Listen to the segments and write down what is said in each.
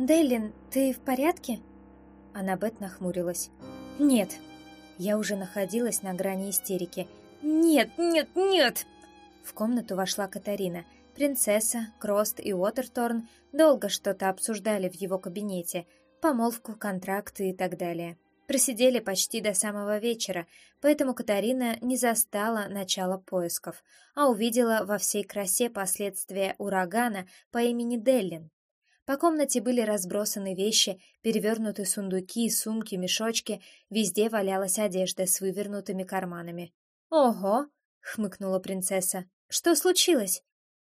«Дейлин, ты в порядке?» Аннабет нахмурилась. «Нет». Я уже находилась на грани истерики. «Нет, нет, нет!» В комнату вошла Катарина. Принцесса, Крост и Уотерторн долго что-то обсуждали в его кабинете. Помолвку, контракты и так далее. Просидели почти до самого вечера, поэтому Катарина не застала начала поисков, а увидела во всей красе последствия урагана по имени Деллин. По комнате были разбросаны вещи, перевернуты сундуки, сумки, мешочки, везде валялась одежда с вывернутыми карманами. «Ого!» — хмыкнула принцесса. «Что случилось?»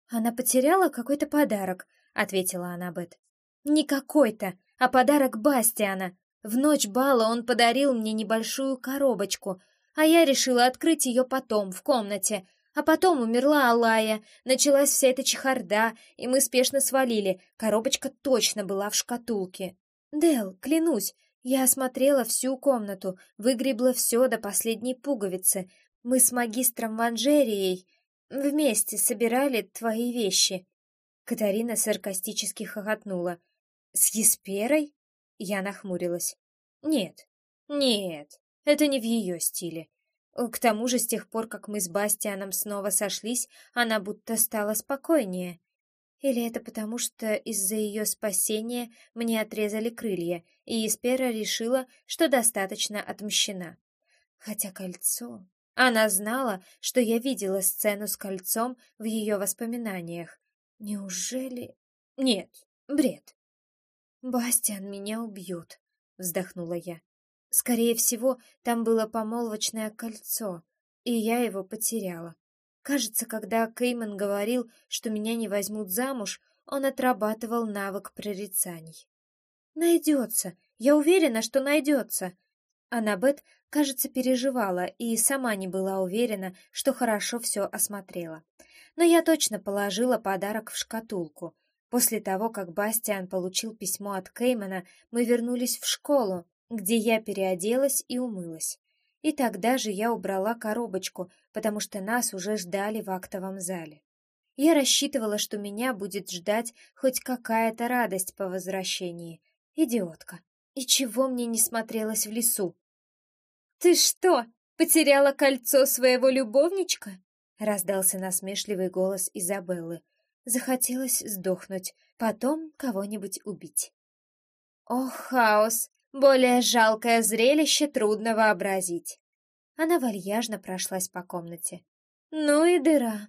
«Она потеряла какой-то подарок», — ответила Аннабет. «Не какой-то, а подарок Бастиана. В ночь бала он подарил мне небольшую коробочку, а я решила открыть ее потом, в комнате. А потом умерла Алая, началась вся эта чехарда, и мы спешно свалили. Коробочка точно была в шкатулке. Дел, клянусь, я осмотрела всю комнату, выгребла все до последней пуговицы. Мы с магистром Ванжерией вместе собирали твои вещи. Катарина саркастически хохотнула. С Есперой? Я нахмурилась. Нет, нет, это не в ее стиле. К тому же, с тех пор, как мы с Бастианом снова сошлись, она будто стала спокойнее. Или это потому, что из-за ее спасения мне отрезали крылья, и Испера решила, что достаточно отмщена. Хотя кольцо... Она знала, что я видела сцену с кольцом в ее воспоминаниях. Неужели... Нет, бред. «Бастиан меня убьет», — вздохнула я. «Скорее всего, там было помолвочное кольцо, и я его потеряла. Кажется, когда Кейман говорил, что меня не возьмут замуж, он отрабатывал навык прорицаний. «Найдется, я уверена, что найдется». Аннабет, кажется, переживала и сама не была уверена, что хорошо все осмотрела. Но я точно положила подарок в шкатулку — После того, как Бастиан получил письмо от Кеймана, мы вернулись в школу, где я переоделась и умылась. И тогда же я убрала коробочку, потому что нас уже ждали в актовом зале. Я рассчитывала, что меня будет ждать хоть какая-то радость по возвращении. Идиотка. И чего мне не смотрелось в лесу? «Ты что, потеряла кольцо своего любовничка?» — раздался насмешливый голос Изабеллы. Захотелось сдохнуть, потом кого-нибудь убить. Ох, хаос! Более жалкое зрелище трудно вообразить. Она вальяжно прошлась по комнате. Ну и дыра.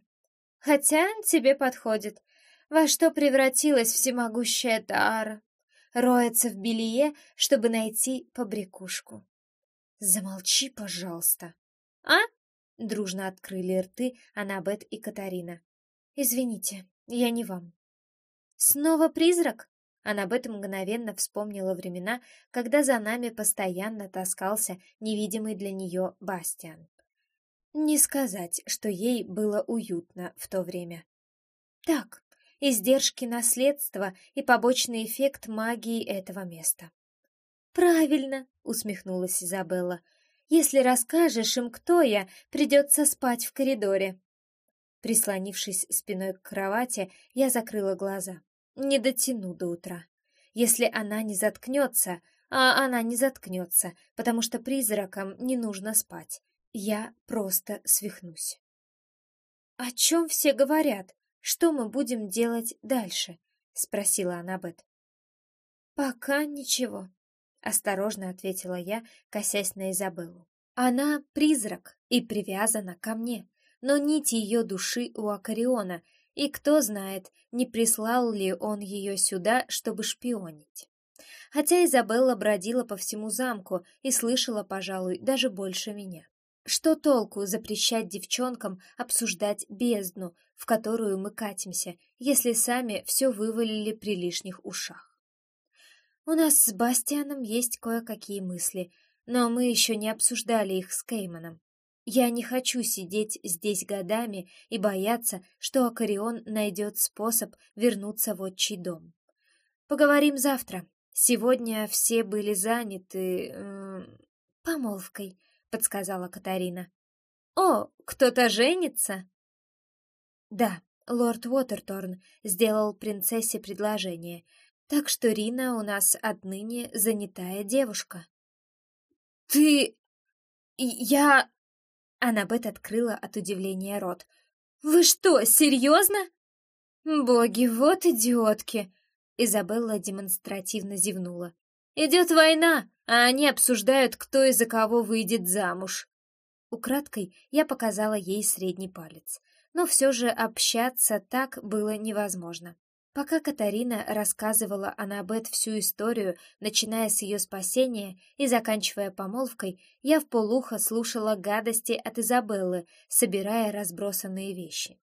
Хотя тебе подходит. Во что превратилась всемогущая Тара? Роется в белье, чтобы найти побрякушку. Замолчи, пожалуйста. А? Дружно открыли рты Анабет и Катарина. Извините, я не вам. Снова призрак? Она об этом мгновенно вспомнила времена, когда за нами постоянно таскался невидимый для нее Бастиан. Не сказать, что ей было уютно в то время. Так, издержки наследства и побочный эффект магии этого места. «Правильно», — усмехнулась Изабелла. «Если расскажешь им, кто я, придется спать в коридоре». Прислонившись спиной к кровати, я закрыла глаза. Не дотяну до утра. Если она не заткнется, а она не заткнется, потому что призракам не нужно спать, я просто свихнусь. «О чем все говорят? Что мы будем делать дальше?» — спросила Аннабет. «Пока ничего», — осторожно ответила я, косясь на Изабеллу. «Она призрак и привязана ко мне но нить ее души у Акариона, и кто знает, не прислал ли он ее сюда, чтобы шпионить. Хотя Изабелла бродила по всему замку и слышала, пожалуй, даже больше меня. Что толку запрещать девчонкам обсуждать бездну, в которую мы катимся, если сами все вывалили при лишних ушах? У нас с Бастианом есть кое-какие мысли, но мы еще не обсуждали их с Кейманом. Я не хочу сидеть здесь годами и бояться, что Акарион найдет способ вернуться в отчий дом. Поговорим завтра. Сегодня все были заняты... Э, помолвкой, подсказала Катарина. О, кто-то женится? Да, лорд Уотерторн сделал принцессе предложение. Так что Рина у нас отныне занятая девушка. «Ты... я...» Аннабет открыла от удивления рот. «Вы что, серьезно?» «Боги, вот идиотки!» Изабелла демонстративно зевнула. «Идет война, а они обсуждают, кто и за кого выйдет замуж». Украдкой я показала ей средний палец, но все же общаться так было невозможно. Пока Катарина рассказывала Аннабет всю историю, начиная с ее спасения и заканчивая помолвкой, я в полухо слушала гадости от Изабеллы, собирая разбросанные вещи.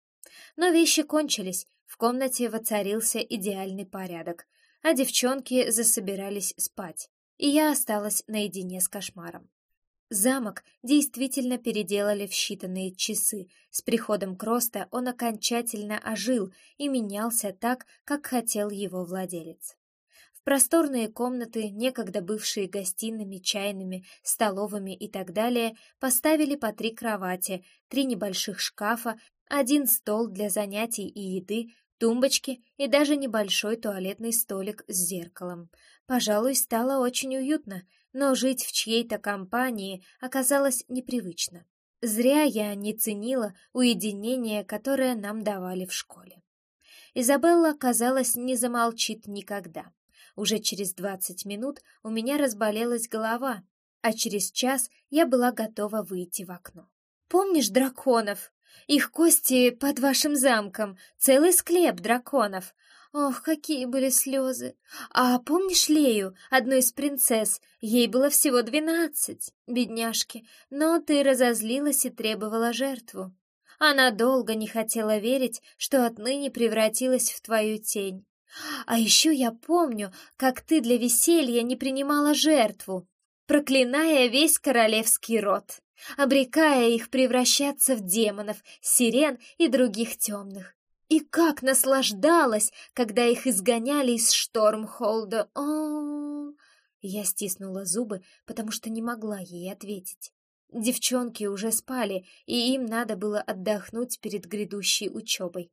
Но вещи кончились, в комнате воцарился идеальный порядок, а девчонки засобирались спать, и я осталась наедине с кошмаром. Замок действительно переделали в считанные часы. С приходом Кроста он окончательно ожил и менялся так, как хотел его владелец. В просторные комнаты, некогда бывшие гостиными, чайными, столовыми и так далее, поставили по три кровати, три небольших шкафа, один стол для занятий и еды, тумбочки и даже небольшой туалетный столик с зеркалом. Пожалуй, стало очень уютно, но жить в чьей-то компании оказалось непривычно. Зря я не ценила уединение, которое нам давали в школе. Изабелла, казалось, не замолчит никогда. Уже через двадцать минут у меня разболелась голова, а через час я была готова выйти в окно. «Помнишь драконов?» Их кости под вашим замком, целый склеп драконов. Ох, какие были слезы! А помнишь Лею, одну из принцесс? Ей было всего двенадцать, бедняжки, но ты разозлилась и требовала жертву. Она долго не хотела верить, что отныне превратилась в твою тень. А еще я помню, как ты для веселья не принимала жертву, проклиная весь королевский род обрекая их превращаться в демонов, сирен и других темных. И как наслаждалась, когда их изгоняли из Штормхолда. О, Я стиснула зубы, потому что не могла ей ответить. Девчонки уже спали, и им надо было отдохнуть перед грядущей учебой.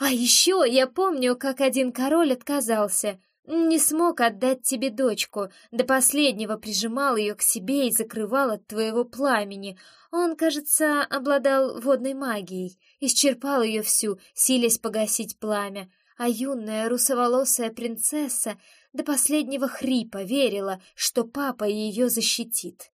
А еще я помню, как один король отказался. Не смог отдать тебе дочку, до последнего прижимал ее к себе и закрывал от твоего пламени. Он, кажется, обладал водной магией, исчерпал ее всю, силясь погасить пламя, а юная русоволосая принцесса до последнего хрипа верила, что папа ее защитит.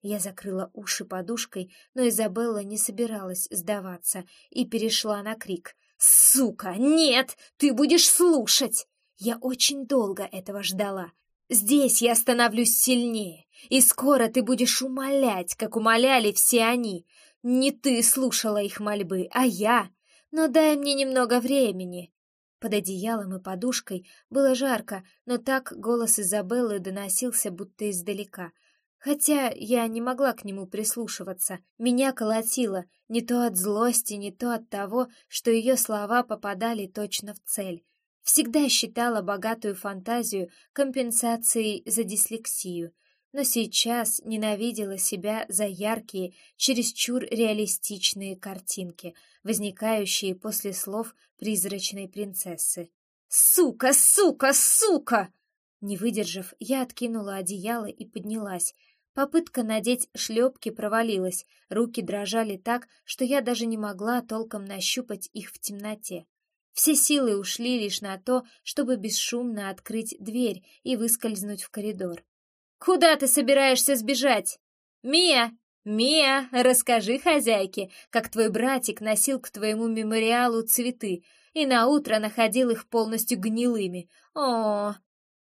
Я закрыла уши подушкой, но Изабелла не собиралась сдаваться и перешла на крик. «Сука, нет! Ты будешь слушать!» Я очень долго этого ждала. Здесь я становлюсь сильнее, и скоро ты будешь умолять, как умоляли все они. Не ты слушала их мольбы, а я. Но дай мне немного времени. Под одеялом и подушкой было жарко, но так голос Изабеллы доносился будто издалека. Хотя я не могла к нему прислушиваться. Меня колотило не то от злости, не то от того, что ее слова попадали точно в цель. Всегда считала богатую фантазию компенсацией за дислексию, но сейчас ненавидела себя за яркие, чересчур реалистичные картинки, возникающие после слов призрачной принцессы. «Сука, сука, сука!» Не выдержав, я откинула одеяло и поднялась. Попытка надеть шлепки провалилась, руки дрожали так, что я даже не могла толком нащупать их в темноте. Все силы ушли лишь на то, чтобы бесшумно открыть дверь и выскользнуть в коридор. «Куда ты собираешься сбежать? Мия! Мия, расскажи хозяйке, как твой братик носил к твоему мемориалу цветы и наутро находил их полностью гнилыми. О!»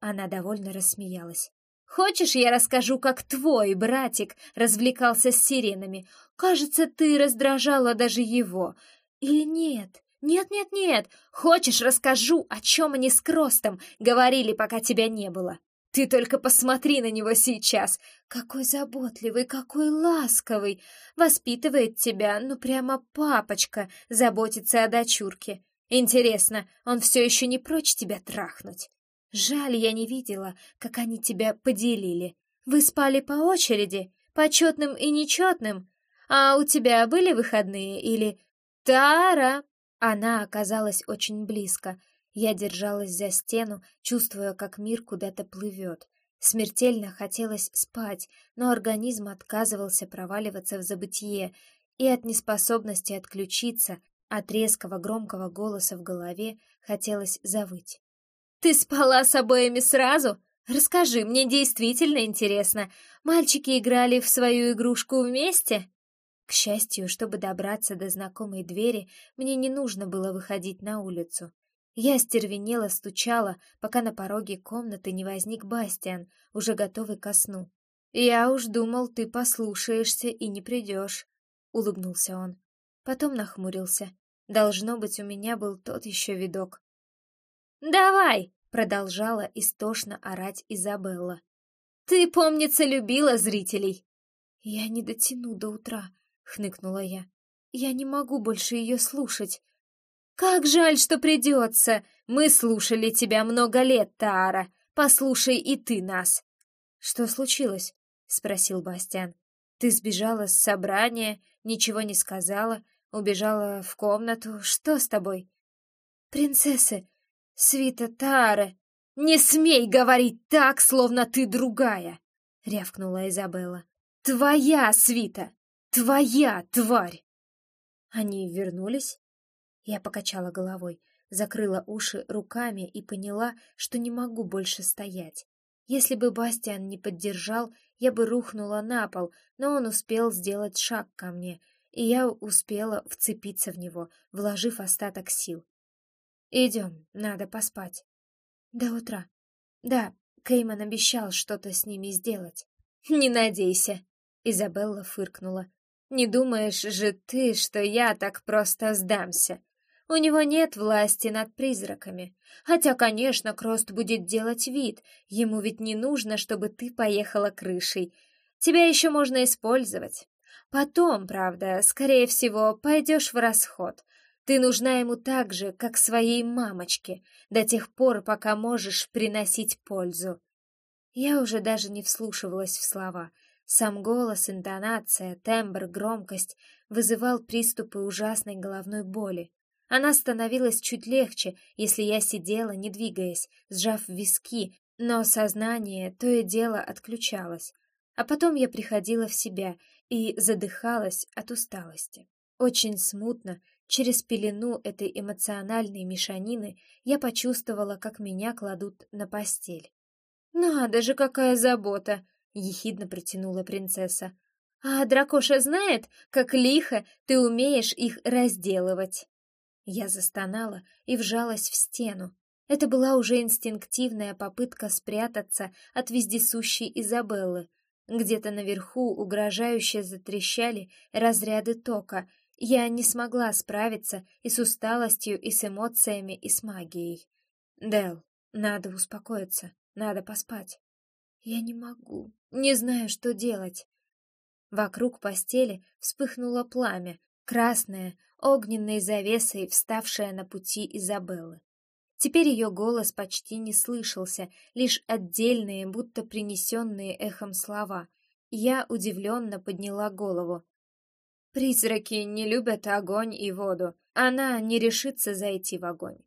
Она довольно рассмеялась. «Хочешь, я расскажу, как твой братик развлекался с сиренами? Кажется, ты раздражала даже его. Или нет?» «Нет-нет-нет! Хочешь, расскажу, о чем они с Кростом говорили, пока тебя не было? Ты только посмотри на него сейчас! Какой заботливый, какой ласковый! Воспитывает тебя, ну прямо папочка, заботится о дочурке. Интересно, он все еще не прочь тебя трахнуть? Жаль, я не видела, как они тебя поделили. Вы спали по очереди, почетным и нечетным? А у тебя были выходные или... Тара, она оказалась очень близко, Я держалась за стену, чувствуя, как мир куда-то плывет. Смертельно хотелось спать, но организм отказывался проваливаться в забытие, и от неспособности отключиться, от резкого громкого голоса в голове хотелось завыть. «Ты спала с обоими сразу? Расскажи, мне действительно интересно. Мальчики играли в свою игрушку вместе?» К счастью, чтобы добраться до знакомой двери, мне не нужно было выходить на улицу. Я стервенело стучала, пока на пороге комнаты не возник Бастиан, уже готовый ко сну. «Я уж думал, ты послушаешься и не придешь», — улыбнулся он. Потом нахмурился. Должно быть, у меня был тот еще видок. «Давай!» — продолжала истошно орать Изабелла. «Ты, помнится, любила зрителей!» «Я не дотяну до утра», — хныкнула я. «Я не могу больше ее слушать». «Как жаль, что придется! Мы слушали тебя много лет, Таара. Послушай и ты нас!» «Что случилось?» — спросил Бастиан. «Ты сбежала с собрания, ничего не сказала, убежала в комнату. Что с тобой?» «Принцессы, свита Таара, не смей говорить так, словно ты другая!» — рявкнула Изабелла. «Твоя свита! Твоя тварь!» Они вернулись? Я покачала головой, закрыла уши руками и поняла, что не могу больше стоять. Если бы Бастиан не поддержал, я бы рухнула на пол, но он успел сделать шаг ко мне, и я успела вцепиться в него, вложив остаток сил. «Идем, надо поспать». «До утра». «Да, Кейман обещал что-то с ними сделать». «Не надейся», — Изабелла фыркнула. «Не думаешь же ты, что я так просто сдамся? У него нет власти над призраками. Хотя, конечно, Крост будет делать вид. Ему ведь не нужно, чтобы ты поехала крышей. Тебя еще можно использовать. Потом, правда, скорее всего, пойдешь в расход. Ты нужна ему так же, как своей мамочке, до тех пор, пока можешь приносить пользу. Я уже даже не вслушивалась в слова. Сам голос, интонация, тембр, громкость вызывал приступы ужасной головной боли. Она становилась чуть легче, если я сидела, не двигаясь, сжав виски, но сознание то и дело отключалось. А потом я приходила в себя и задыхалась от усталости. Очень смутно, через пелену этой эмоциональной мешанины, я почувствовала, как меня кладут на постель. «Надо же, какая забота!» — ехидно протянула принцесса. «А дракоша знает, как лихо ты умеешь их разделывать?» Я застонала и вжалась в стену. Это была уже инстинктивная попытка спрятаться от вездесущей Изабеллы. Где-то наверху угрожающе затрещали разряды тока. Я не смогла справиться и с усталостью, и с эмоциями, и с магией. Дел, надо успокоиться, надо поспать. Я не могу, не знаю, что делать. Вокруг постели вспыхнуло пламя, красное, огненной завесой, вставшая на пути Изабеллы. Теперь ее голос почти не слышался, лишь отдельные, будто принесенные эхом слова. Я удивленно подняла голову. «Призраки не любят огонь и воду. Она не решится зайти в огонь».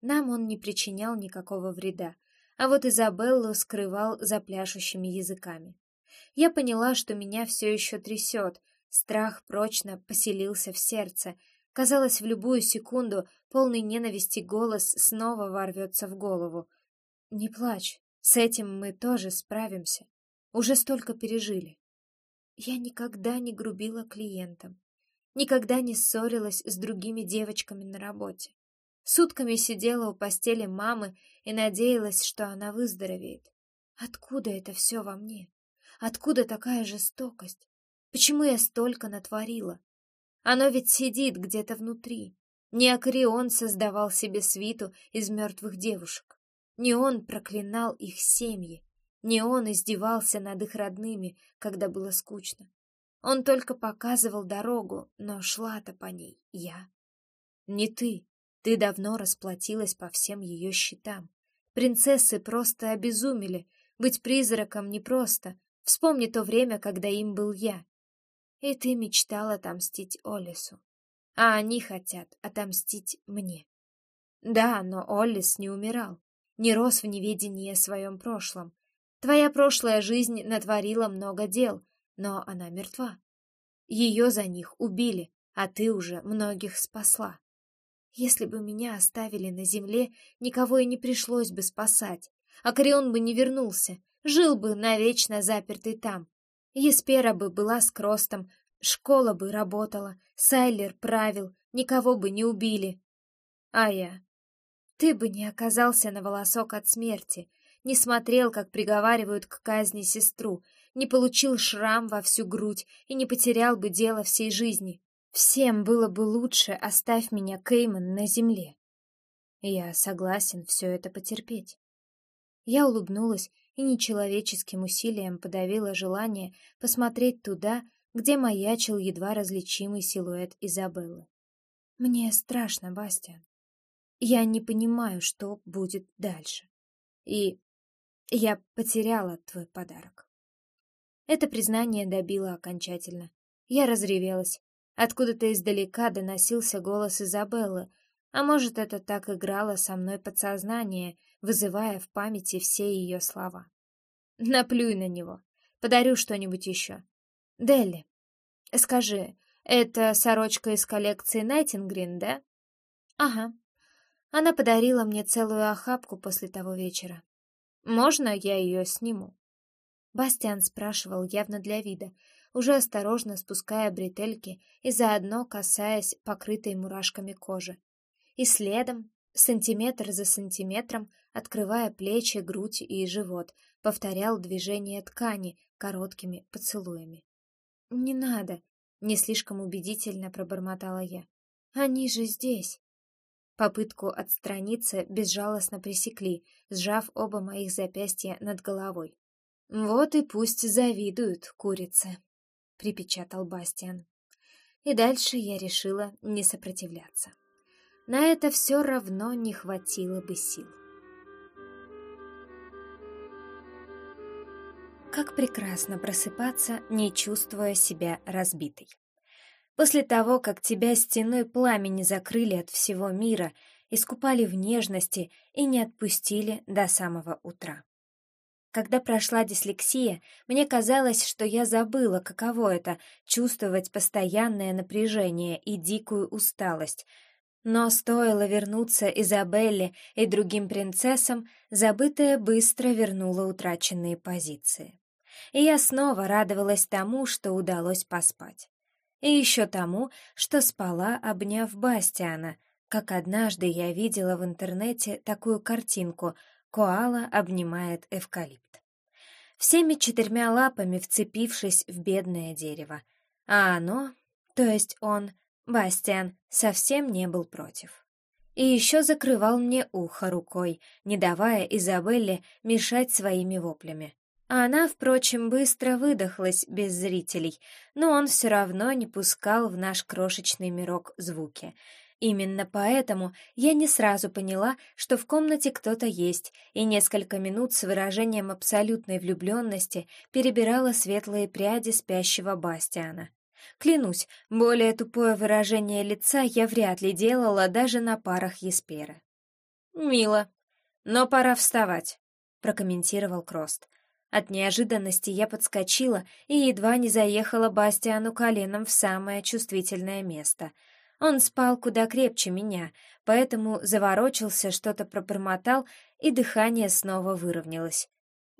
Нам он не причинял никакого вреда, а вот Изабеллу скрывал за пляшущими языками. Я поняла, что меня все еще трясет, Страх прочно поселился в сердце. Казалось, в любую секунду полный ненависти голос снова ворвется в голову. «Не плачь, с этим мы тоже справимся. Уже столько пережили». Я никогда не грубила клиентам, никогда не ссорилась с другими девочками на работе. Сутками сидела у постели мамы и надеялась, что она выздоровеет. Откуда это все во мне? Откуда такая жестокость? Почему я столько натворила? Оно ведь сидит где-то внутри. Не Акарион создавал себе свиту из мертвых девушек. Не он проклинал их семьи. Не он издевался над их родными, когда было скучно. Он только показывал дорогу, но шла-то по ней я. Не ты. Ты давно расплатилась по всем ее счетам. Принцессы просто обезумели. Быть призраком непросто. Вспомни то время, когда им был я. И ты мечтал отомстить Олесу. А они хотят отомстить мне. Да, но Оллис не умирал, не рос в неведении о своем прошлом. Твоя прошлая жизнь натворила много дел, но она мертва. Ее за них убили, а ты уже многих спасла. Если бы меня оставили на земле, никого и не пришлось бы спасать. Акарион бы не вернулся, жил бы навечно запертый там. Еспера бы была с Кростом, школа бы работала, Сайлер правил, никого бы не убили. А я? Ты бы не оказался на волосок от смерти, не смотрел, как приговаривают к казни сестру, не получил шрам во всю грудь и не потерял бы дело всей жизни. Всем было бы лучше, оставь меня, Кейман, на земле. Я согласен все это потерпеть. Я улыбнулась и нечеловеческим усилием подавила желание посмотреть туда, где маячил едва различимый силуэт Изабеллы. Мне страшно, Бастиан. Я не понимаю, что будет дальше. И я потеряла твой подарок. Это признание добило окончательно. Я разревелась. Откуда-то издалека доносился голос Изабеллы, а может, это так играло со мной подсознание, вызывая в памяти все ее слова. Наплюй на него. Подарю что-нибудь еще. Делли, скажи, это сорочка из коллекции Найтингрин, да? Ага. Она подарила мне целую охапку после того вечера. Можно я ее сниму? Бастиан спрашивал явно для вида, уже осторожно спуская бретельки и заодно касаясь покрытой мурашками кожи. И следом, сантиметр за сантиметром, открывая плечи, грудь и живот, повторял движение ткани короткими поцелуями. «Не надо», — не слишком убедительно пробормотала я. «Они же здесь». Попытку отстраниться безжалостно пресекли, сжав оба моих запястья над головой. «Вот и пусть завидуют курицы», — припечатал Бастиан. И дальше я решила не сопротивляться. На это все равно не хватило бы сил. Как прекрасно просыпаться, не чувствуя себя разбитой. После того, как тебя стеной пламени закрыли от всего мира, искупали в нежности и не отпустили до самого утра. Когда прошла дислексия, мне казалось, что я забыла, каково это — чувствовать постоянное напряжение и дикую усталость. Но стоило вернуться Изабелле и другим принцессам, забытое быстро вернуло утраченные позиции. И я снова радовалась тому, что удалось поспать. И еще тому, что спала, обняв Бастиана, как однажды я видела в интернете такую картинку — Коала обнимает эвкалипт. Всеми четырьмя лапами вцепившись в бедное дерево. А оно, то есть он, Бастиан, совсем не был против. И еще закрывал мне ухо рукой, не давая Изабелле мешать своими воплями. Она, впрочем, быстро выдохлась без зрителей, но он все равно не пускал в наш крошечный мирок звуки — Именно поэтому я не сразу поняла, что в комнате кто-то есть, и несколько минут с выражением абсолютной влюбленности перебирала светлые пряди спящего Бастиана. Клянусь, более тупое выражение лица я вряд ли делала даже на парах Еспера. «Мило, но пора вставать», — прокомментировал Крост. От неожиданности я подскочила и едва не заехала Бастиану коленом в самое чувствительное место — он спал куда крепче меня, поэтому заворочился, что-то пробормотал, и дыхание снова выровнялось.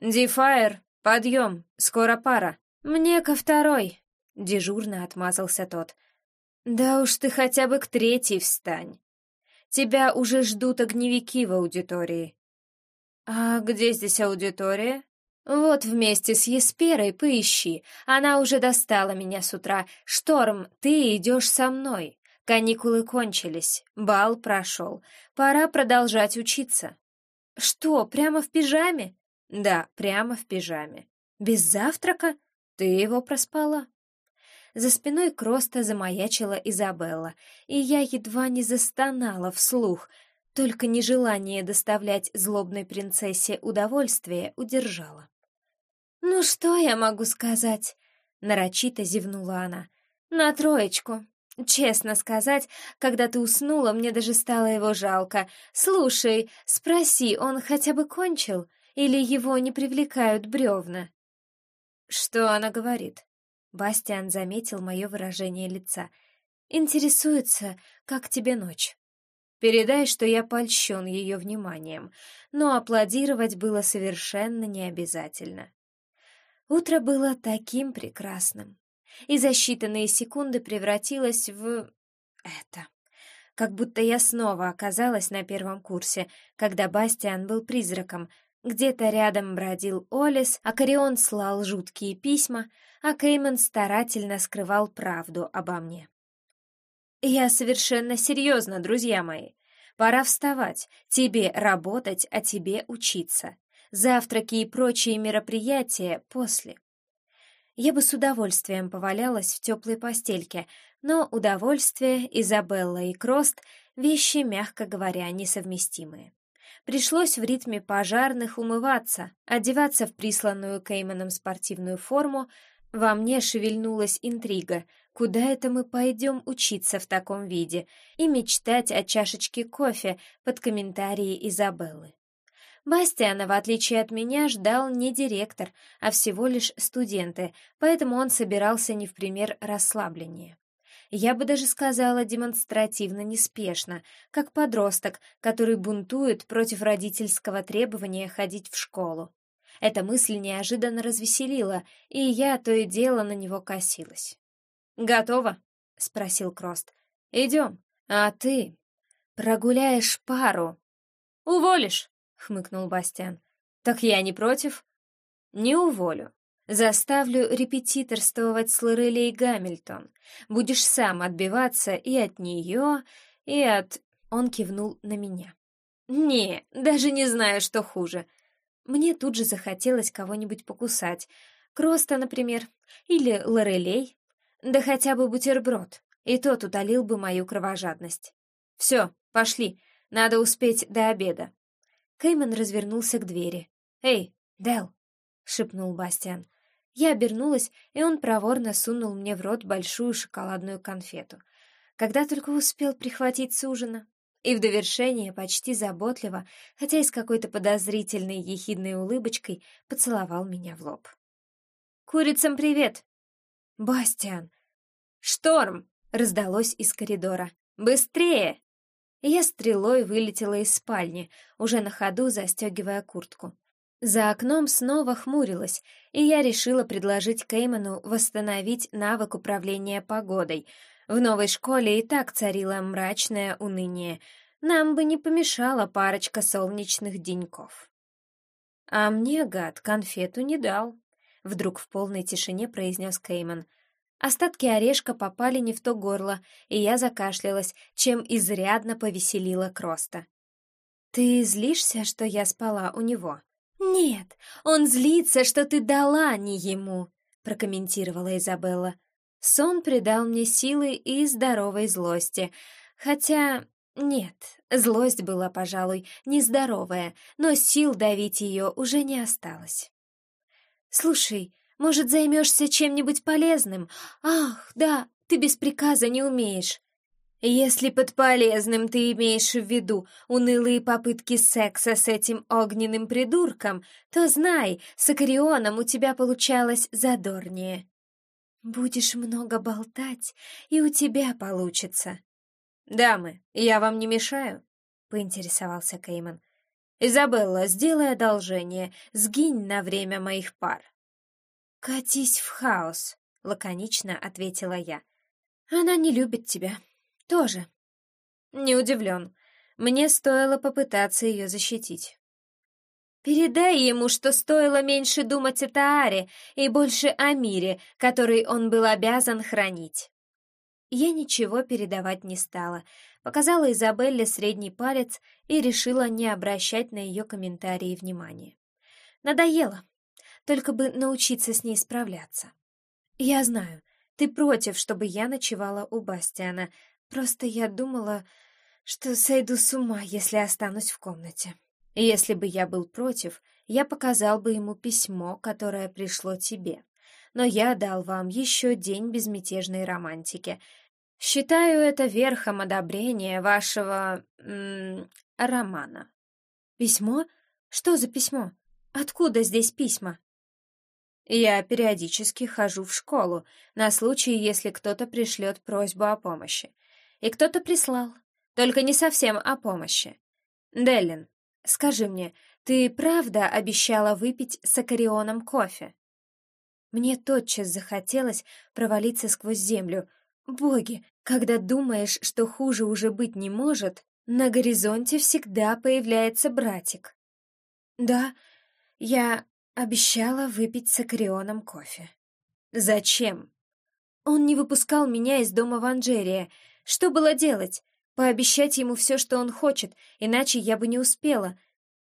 «Дифайр, подъем, скоро пара. Мне ко второй», — дежурно отмазался тот. «Да уж ты хотя бы к третьей встань. Тебя уже ждут огневики в аудитории». «А где здесь аудитория?» «Вот вместе с Есперой поищи. Она уже достала меня с утра. Шторм, ты идешь со мной. Каникулы кончились, бал прошел. Пора продолжать учиться. Что, прямо в пижаме? Да, прямо в пижаме. Без завтрака? Ты его проспала? За спиной Кроста замаячила Изабелла, и я едва не застонала вслух, только нежелание доставлять злобной принцессе удовольствие удержала. «Ну что я могу сказать?» — нарочито зевнула она. «На троечку. Честно сказать, когда ты уснула, мне даже стало его жалко. Слушай, спроси, он хотя бы кончил? Или его не привлекают бревна?» «Что она говорит?» Бастиан заметил мое выражение лица. «Интересуется, как тебе ночь?» Передай, что я польщен ее вниманием, но аплодировать было совершенно не обязательно. Утро было таким прекрасным, и за считанные секунды превратилось в... это. Как будто я снова оказалась на первом курсе, когда Бастиан был призраком. Где-то рядом бродил Олис, а Корион слал жуткие письма, а Кейман старательно скрывал правду обо мне. «Я совершенно серьезно, друзья мои. Пора вставать, тебе работать, а тебе учиться. Завтраки и прочие мероприятия после». Я бы с удовольствием повалялась в теплой постельке, но удовольствие, Изабелла и Крост — вещи, мягко говоря, несовместимые. Пришлось в ритме пожарных умываться, одеваться в присланную Кейманом спортивную форму, во мне шевельнулась интрига, куда это мы пойдем учиться в таком виде, и мечтать о чашечке кофе под комментарии Изабеллы. Бастиана, в отличие от меня, ждал не директор, а всего лишь студенты, поэтому он собирался не в пример расслабленнее. Я бы даже сказала демонстративно неспешно, как подросток, который бунтует против родительского требования ходить в школу. Эта мысль неожиданно развеселила, и я то и дело на него косилась. «Готово?» — спросил Крост. «Идем. А ты прогуляешь пару». «Уволишь?» — хмыкнул Бастиан. «Так я не против?» «Не уволю. Заставлю репетиторствовать с Лорелей Гамильтон. Будешь сам отбиваться и от нее, и от...» Он кивнул на меня. «Не, даже не знаю, что хуже. Мне тут же захотелось кого-нибудь покусать. Кроста, например, или Лорелей, да хотя бы бутерброд, и тот утолил бы мою кровожадность. «Все, пошли, надо успеть до обеда». Кейман развернулся к двери. «Эй, Дел!» — шепнул Бастиан. Я обернулась, и он проворно сунул мне в рот большую шоколадную конфету. Когда только успел прихватить с ужина и в довершение почти заботливо, хотя и с какой-то подозрительной ехидной улыбочкой, поцеловал меня в лоб. «Курицам привет!» «Бастиан!» «Шторм!» — раздалось из коридора. «Быстрее!» Я стрелой вылетела из спальни, уже на ходу застегивая куртку. За окном снова хмурилось, и я решила предложить Кейману восстановить навык управления погодой — в новой школе и так царило мрачное уныние. Нам бы не помешала парочка солнечных деньков. А мне, гад, конфету не дал. Вдруг в полной тишине произнес Кейман. Остатки орешка попали не в то горло, и я закашлялась, чем изрядно повеселила Кроста. «Ты злишься, что я спала у него?» «Нет, он злится, что ты дала не ему», — прокомментировала Изабелла. Сон придал мне силы и здоровой злости. Хотя... Нет, злость была, пожалуй, нездоровая, но сил давить ее уже не осталось. «Слушай, может, займешься чем-нибудь полезным? Ах, да, ты без приказа не умеешь». «Если под полезным ты имеешь в виду унылые попытки секса с этим огненным придурком, то знай, с Акарионом у тебя получалось задорнее». «Будешь много болтать, и у тебя получится». «Дамы, я вам не мешаю?» — поинтересовался Кейман. «Изабелла, сделай одолжение, сгинь на время моих пар». «Катись в хаос», — лаконично ответила я. «Она не любит тебя. Тоже». «Не удивлен. Мне стоило попытаться ее защитить». Передай ему, что стоило меньше думать о Тааре и больше о мире, который он был обязан хранить. Я ничего передавать не стала, показала Изабелле средний палец и решила не обращать на ее комментарии внимания. Надоело, только бы научиться с ней справляться. Я знаю, ты против, чтобы я ночевала у Бастиана, просто я думала, что сойду с ума, если останусь в комнате. Если бы я был против, я показал бы ему письмо, которое пришло тебе. Но я дал вам еще день безмятежной романтики. Считаю это верхом одобрения вашего... М -м, романа. Письмо? Что за письмо? Откуда здесь письма? Я периодически хожу в школу на случай, если кто-то пришлет просьбу о помощи. И кто-то прислал, только не совсем о помощи. Деллин, скажи мне, ты правда обещала выпить с Акарионом кофе? Мне тотчас захотелось провалиться сквозь землю. Боги, когда думаешь, что хуже уже быть не может, на горизонте всегда появляется братик. Да, я обещала выпить с Акрионом кофе. Зачем? Он не выпускал меня из дома в Анжерия. Что было делать? Пообещать ему все, что он хочет, иначе я бы не успела.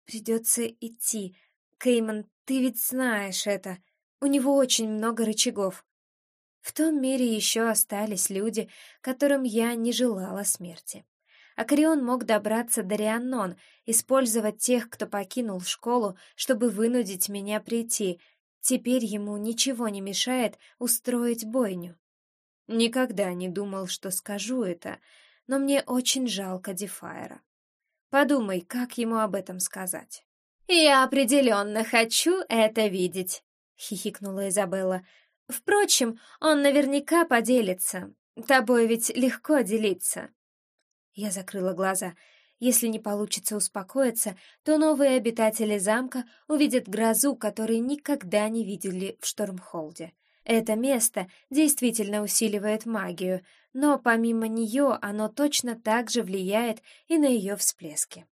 Придется идти. Кейман, ты ведь знаешь это. У него очень много рычагов. В том мире еще остались люди, которым я не желала смерти. Акрион мог добраться до Рианнон, использовать тех, кто покинул школу, чтобы вынудить меня прийти. Теперь ему ничего не мешает устроить бойню. Никогда не думал, что скажу это, но мне очень жалко Дефайра. Подумай, как ему об этом сказать. «Я определенно хочу это видеть», — хихикнула Изабелла. «Впрочем, он наверняка поделится. Тобой ведь легко делиться». Я закрыла глаза. Если не получится успокоиться, то новые обитатели замка увидят грозу, которой никогда не видели в Штормхолде. Это место действительно усиливает магию, но помимо нее оно точно так же влияет и на ее всплески.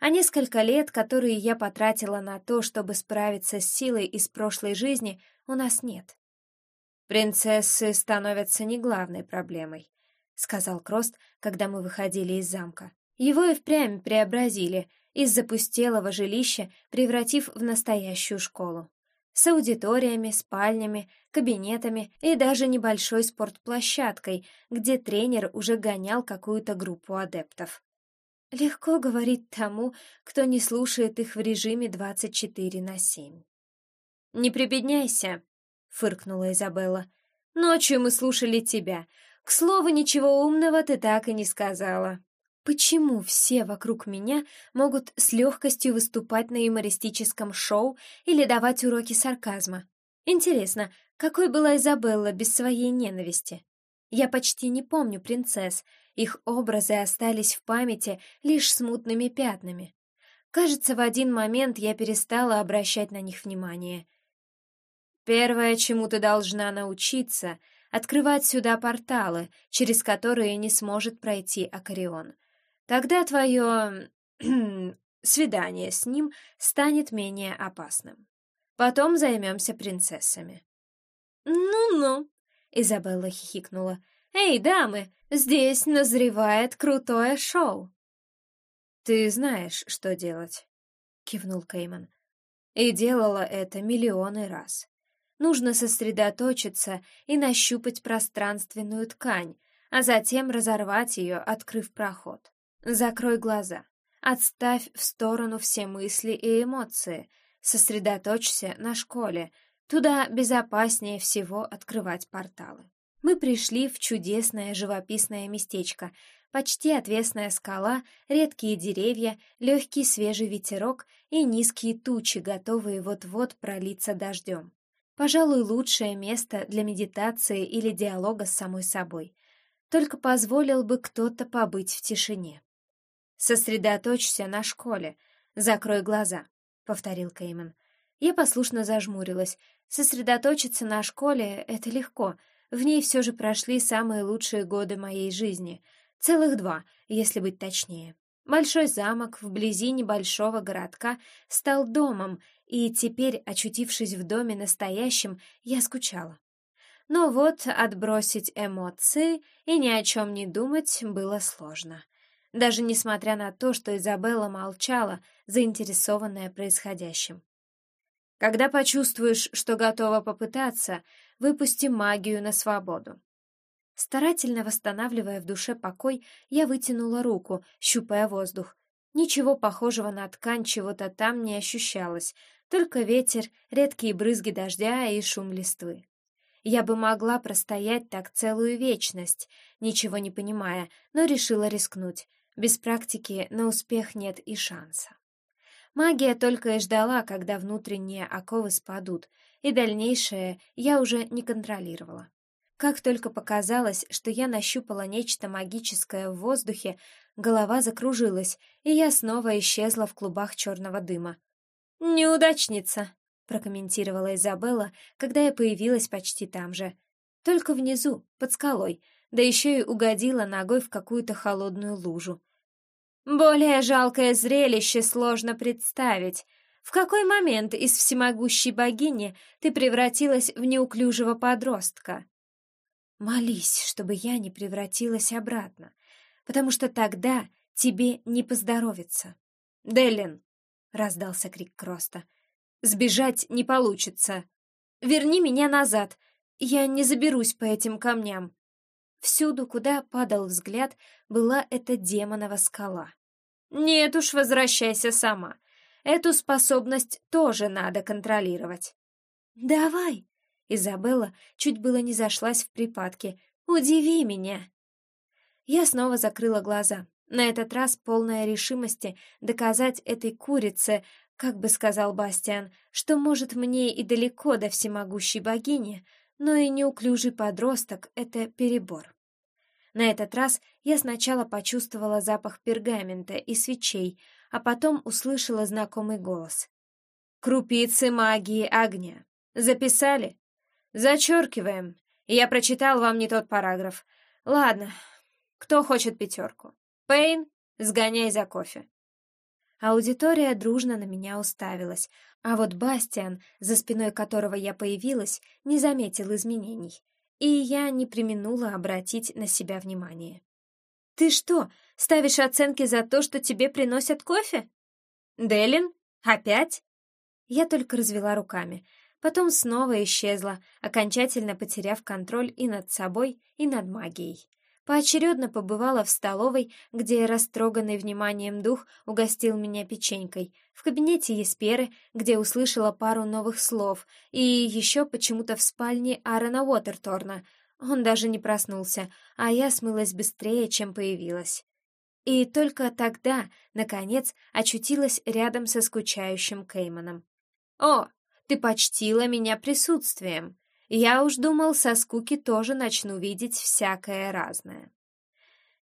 А несколько лет, которые я потратила на то, чтобы справиться с силой из прошлой жизни, у нас нет. Принцессы становятся не главной проблемой, сказал Крост, когда мы выходили из замка. Его и впрямь преобразили, из запустелого жилища превратив в настоящую школу с аудиториями, спальнями, кабинетами и даже небольшой спортплощадкой, где тренер уже гонял какую-то группу адептов. Легко говорить тому, кто не слушает их в режиме 24 на 7. «Не прибедняйся», — фыркнула Изабелла. «Ночью мы слушали тебя. К слову, ничего умного ты так и не сказала». Почему все вокруг меня могут с легкостью выступать на юмористическом шоу или давать уроки сарказма? Интересно, какой была Изабелла без своей ненависти? Я почти не помню принцесс, их образы остались в памяти лишь смутными пятнами. Кажется, в один момент я перестала обращать на них внимание. «Первое, чему ты должна научиться — открывать сюда порталы, через которые не сможет пройти Акарион», Тогда твое свидание с ним станет менее опасным. Потом займемся принцессами». «Ну-ну», — Изабелла хихикнула. «Эй, дамы, здесь назревает крутое шоу». «Ты знаешь, что делать», — кивнул Кейман. «И делала это миллионы раз. Нужно сосредоточиться и нащупать пространственную ткань, а затем разорвать ее, открыв проход. Закрой глаза. Отставь в сторону все мысли и эмоции. Сосредоточься на школе. Туда безопаснее всего открывать порталы. Мы пришли в чудесное живописное местечко. Почти отвесная скала, редкие деревья, легкий свежий ветерок и низкие тучи, готовые вот-вот пролиться дождем. Пожалуй, лучшее место для медитации или диалога с самой собой. Только позволил бы кто-то побыть в тишине. «Сосредоточься на школе. Закрой глаза», — повторил Кейман. Я послушно зажмурилась. Сосредоточиться на школе — это легко. В ней все же прошли самые лучшие годы моей жизни. Целых два, если быть точнее. Большой замок вблизи небольшого городка стал домом, и теперь, очутившись в доме настоящем, я скучала. Но вот отбросить эмоции и ни о чем не думать было сложно даже несмотря на то, что Изабелла молчала, заинтересованная происходящим. Когда почувствуешь, что готова попытаться, выпусти магию на свободу. Старательно восстанавливая в душе покой, я вытянула руку, щупая воздух. Ничего похожего на ткань чего-то там не ощущалось, только ветер, редкие брызги дождя и шум листвы. Я бы могла простоять так целую вечность, ничего не понимая, но решила рискнуть. Без практики на успех нет и шанса. Магия только и ждала, когда внутренние оковы спадут, и дальнейшее я уже не контролировала. Как только показалось, что я нащупала нечто магическое в воздухе, голова закружилась, и я снова исчезла в клубах черного дыма. «Неудачница!» — прокомментировала Изабелла, когда я появилась почти там же. Только внизу, под скалой, да еще и угодила ногой в какую-то холодную лужу. Более жалкое зрелище сложно представить. В какой момент из всемогущей богини ты превратилась в неуклюжего подростка? Молись, чтобы я не превратилась обратно, потому что тогда тебе не поздоровится. Делин, раздался крик Кроста. Сбежать не получится. Верни меня назад. Я не заберусь по этим камням. Всюду, куда падал взгляд, была эта демонова скала. Нет уж, возвращайся сама. Эту способность тоже надо контролировать. Давай. Изабелла чуть было не зашлась в припадке. Удиви меня. Я снова закрыла глаза. На этот раз полная решимости доказать этой курице, как бы сказал Бастиан, что, может, мне и далеко до всемогущей богини, но и неуклюжий подросток — это перебор. На этот раз я сначала почувствовала запах пергамента и свечей, а потом услышала знакомый голос. «Крупицы магии огня. Записали? Зачеркиваем. Я прочитал вам не тот параграф. Ладно, кто хочет пятерку? Пейн, сгоняй за кофе». Аудитория дружно на меня уставилась, а вот Бастиан, за спиной которого я появилась, не заметил изменений, и я не применула обратить на себя внимание. «Ты что, ставишь оценки за то, что тебе приносят кофе?» «Делин? Опять?» Я только развела руками, потом снова исчезла, окончательно потеряв контроль и над собой, и над магией. Поочередно побывала в столовой, где растроганный вниманием дух угостил меня печенькой, в кабинете Есперы, где услышала пару новых слов, и еще почему-то в спальне Аарона Уотерторна. Он даже не проснулся, а я смылась быстрее, чем появилась. И только тогда, наконец, очутилась рядом со скучающим Кейманом. «О, ты почтила меня присутствием!» Я уж думал, со скуки тоже начну видеть всякое разное.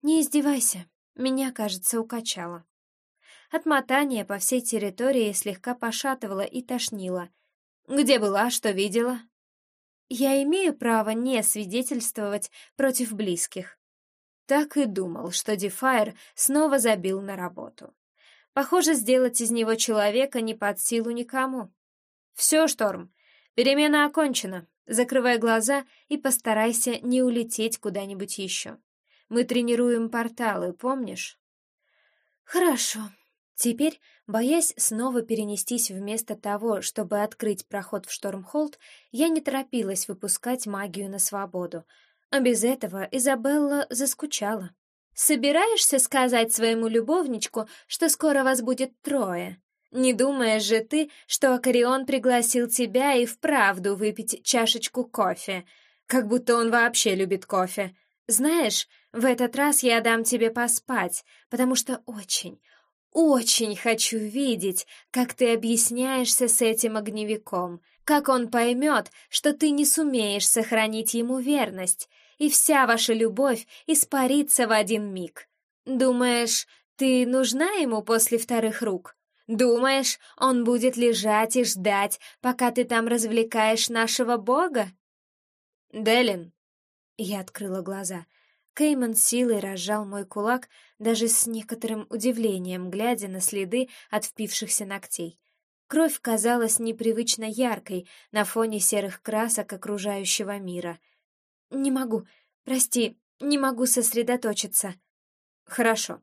Не издевайся, меня, кажется, укачало. Отмотание по всей территории слегка пошатывало и тошнило. Где была, что видела? Я имею право не свидетельствовать против близких. Так и думал, что Дефайр снова забил на работу. Похоже, сделать из него человека не под силу никому. Все, Шторм, перемена окончена, Закрывай глаза и постарайся не улететь куда-нибудь еще. Мы тренируем порталы, помнишь? Хорошо. Теперь, боясь снова перенестись вместо того, чтобы открыть проход в Штормхолд, я не торопилась выпускать магию на свободу. А без этого Изабелла заскучала. «Собираешься сказать своему любовничку, что скоро вас будет трое?» Не думаешь же ты, что Акарион пригласил тебя и вправду выпить чашечку кофе, как будто он вообще любит кофе. Знаешь, в этот раз я дам тебе поспать, потому что очень, очень хочу видеть, как ты объясняешься с этим огневиком, как он поймет, что ты не сумеешь сохранить ему верность, и вся ваша любовь испарится в один миг. Думаешь, ты нужна ему после вторых рук? Думаешь, он будет лежать и ждать, пока ты там развлекаешь нашего бога? Делин. Я открыла глаза. Кейман силой разжал мой кулак, даже с некоторым удивлением, глядя на следы от впившихся ногтей. Кровь казалась непривычно яркой на фоне серых красок окружающего мира. «Не могу, прости, не могу сосредоточиться». «Хорошо.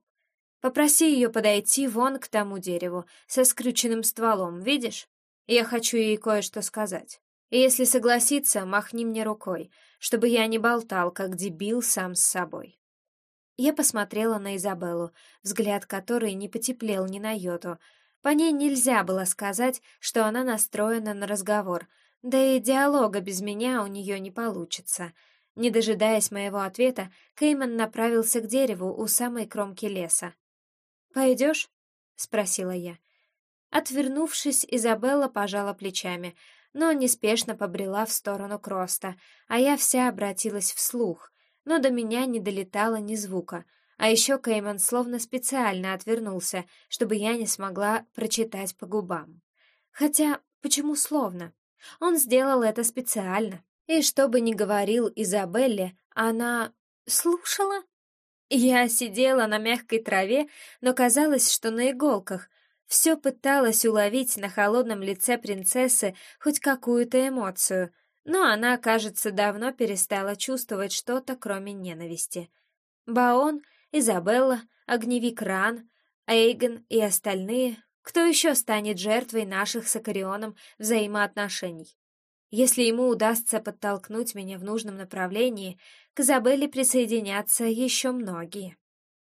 Попроси ее подойти вон к тому дереву со скрюченным стволом, видишь? Я хочу ей кое-что сказать. И если согласится, махни мне рукой, чтобы я не болтал, как дебил сам с собой. Я посмотрела на Изабеллу, взгляд которой не потеплел ни на йоту. По ней нельзя было сказать, что она настроена на разговор, Да и диалога без меня у нее не получится. Не дожидаясь моего ответа, Кейман направился к дереву у самой кромки леса. «Пойдешь?» — спросила я. Отвернувшись, Изабелла пожала плечами, но неспешно побрела в сторону Кроста, а я вся обратилась вслух, но до меня не долетало ни звука, а еще Кейман словно специально отвернулся, чтобы я не смогла прочитать по губам. Хотя, почему словно? Он сделал это специально. И что бы ни говорил Изабелле, она слушала. Я сидела на мягкой траве, но казалось, что на иголках. Все пыталась уловить на холодном лице принцессы хоть какую-то эмоцию, но она, кажется, давно перестала чувствовать что-то, кроме ненависти. Баон, Изабелла, огневик Ран, Эйген и остальные кто еще станет жертвой наших с Акарионом взаимоотношений? Если ему удастся подтолкнуть меня в нужном направлении, к Изабелле присоединятся еще многие.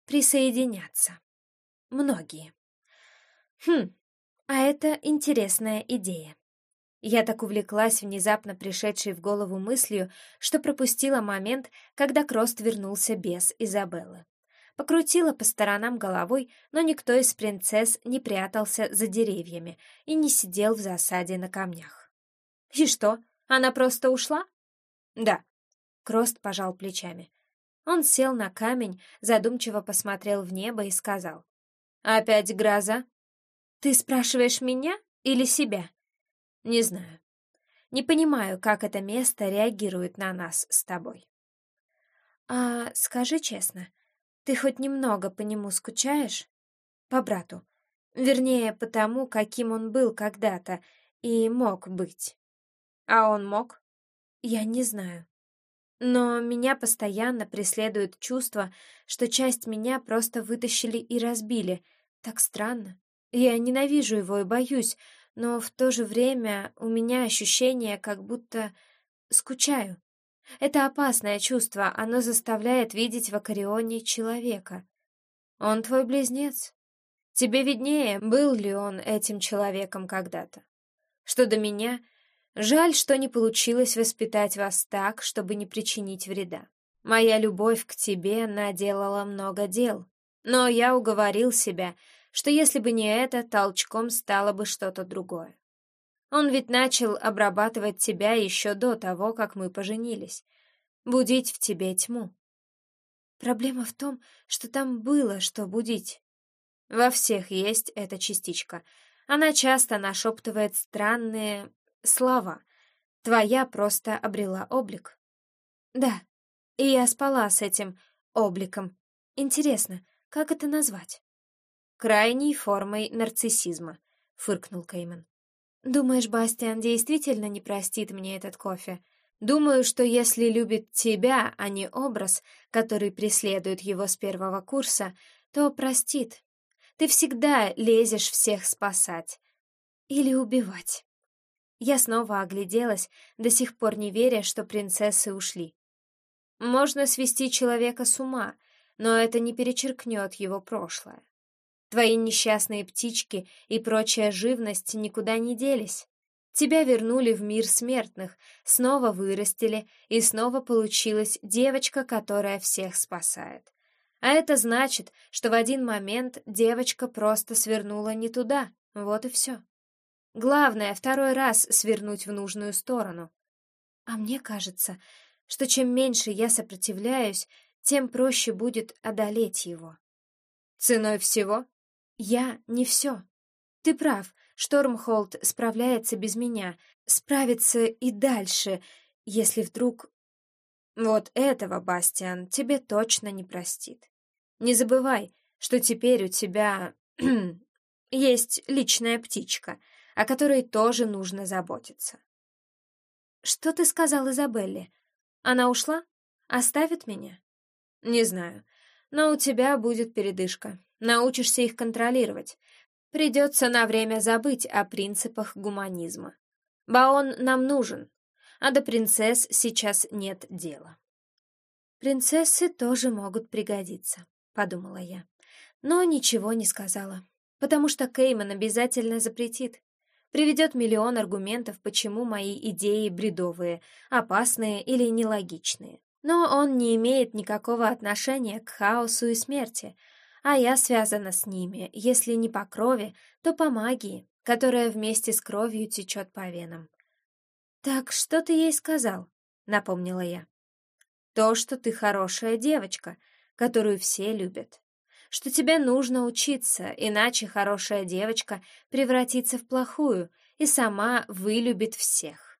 Присоединятся. Многие. Хм, а это интересная идея. Я так увлеклась внезапно пришедшей в голову мыслью, что пропустила момент, когда Крост вернулся без Изабеллы покрутила по сторонам головой, но никто из принцесс не прятался за деревьями и не сидел в засаде на камнях. «И что, она просто ушла?» «Да», — Крост пожал плечами. Он сел на камень, задумчиво посмотрел в небо и сказал. «Опять гроза?» «Ты спрашиваешь меня или себя?» «Не знаю. Не понимаю, как это место реагирует на нас с тобой». «А скажи честно, ты хоть немного по нему скучаешь? По брату. Вернее, по тому, каким он был когда-то и мог быть. А он мог? Я не знаю. Но меня постоянно преследует чувство, что часть меня просто вытащили и разбили. Так странно. Я ненавижу его и боюсь, но в то же время у меня ощущение, как будто скучаю. Это опасное чувство, оно заставляет видеть в Акарионе человека. Он твой близнец. Тебе виднее, был ли он этим человеком когда-то. Что до меня, жаль, что не получилось воспитать вас так, чтобы не причинить вреда. Моя любовь к тебе наделала много дел, но я уговорил себя, что если бы не это, толчком стало бы что-то другое. Он ведь начал обрабатывать тебя еще до того, как мы поженились. Будить в тебе тьму. Проблема в том, что там было что будить. Во всех есть эта частичка. Она часто нашептывает странные слова. Твоя просто обрела облик. Да, и я спала с этим обликом. Интересно, как это назвать? Крайней формой нарциссизма, фыркнул Кейман. «Думаешь, Бастиан действительно не простит мне этот кофе? Думаю, что если любит тебя, а не образ, который преследует его с первого курса, то простит. Ты всегда лезешь всех спасать. Или убивать». Я снова огляделась, до сих пор не веря, что принцессы ушли. Можно свести человека с ума, но это не перечеркнет его прошлое. Твои несчастные птички и прочая живность никуда не делись. Тебя вернули в мир смертных, снова вырастили, и снова получилась девочка, которая всех спасает. А это значит, что в один момент девочка просто свернула не туда, вот и все. Главное, второй раз свернуть в нужную сторону. А мне кажется, что чем меньше я сопротивляюсь, тем проще будет одолеть его. Ценой всего? Я не все. Ты прав, Штормхолд справляется без меня, справится и дальше, если вдруг... Вот этого, Бастиан, тебе точно не простит. Не забывай, что теперь у тебя есть личная птичка, о которой тоже нужно заботиться. Что ты сказал Изабелле? Она ушла? Оставит меня? Не знаю, но у тебя будет передышка научишься их контролировать. Придется на время забыть о принципах гуманизма. Баон нам нужен, а до принцесс сейчас нет дела. Принцессы тоже могут пригодиться, подумала я, но ничего не сказала, потому что Кейман обязательно запретит. Приведет миллион аргументов, почему мои идеи бредовые, опасные или нелогичные. Но он не имеет никакого отношения к хаосу и смерти, а я связана с ними, если не по крови, то по магии, которая вместе с кровью течет по венам. «Так что ты ей сказал?» — напомнила я. «То, что ты хорошая девочка, которую все любят. Что тебе нужно учиться, иначе хорошая девочка превратится в плохую и сама вылюбит всех.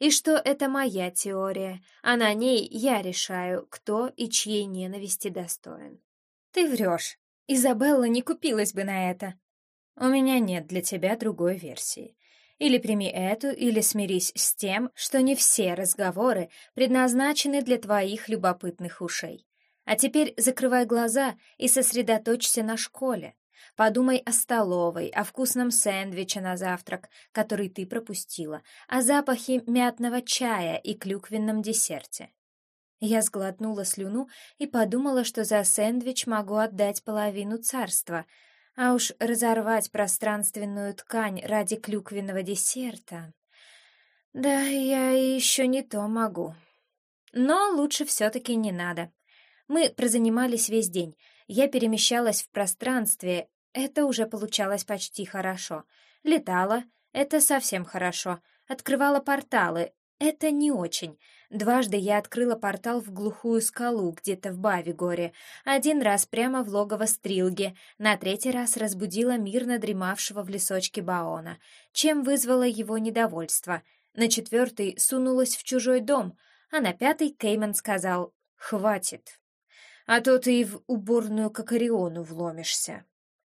И что это моя теория, а на ней я решаю, кто и чьей ненависти достоин. Ты врешь. Изабелла не купилась бы на это. У меня нет для тебя другой версии. Или прими эту, или смирись с тем, что не все разговоры предназначены для твоих любопытных ушей. А теперь закрывай глаза и сосредоточься на школе. Подумай о столовой, о вкусном сэндвиче на завтрак, который ты пропустила, о запахе мятного чая и клюквенном десерте. Я сглотнула слюну и подумала, что за сэндвич могу отдать половину царства, а уж разорвать пространственную ткань ради клюквенного десерта... Да, я еще не то могу. Но лучше все-таки не надо. Мы прозанимались весь день. Я перемещалась в пространстве, это уже получалось почти хорошо. Летала, это совсем хорошо. Открывала порталы, это не очень. Дважды я открыла портал в глухую скалу где-то в Бавигоре, один раз прямо в логово Стрилги, на третий раз разбудила мирно дремавшего в лесочке Баона, чем вызвала его недовольство. На четвертый сунулась в чужой дом, а на пятый Кейман сказал «Хватит, а то ты и в уборную к Акариону вломишься».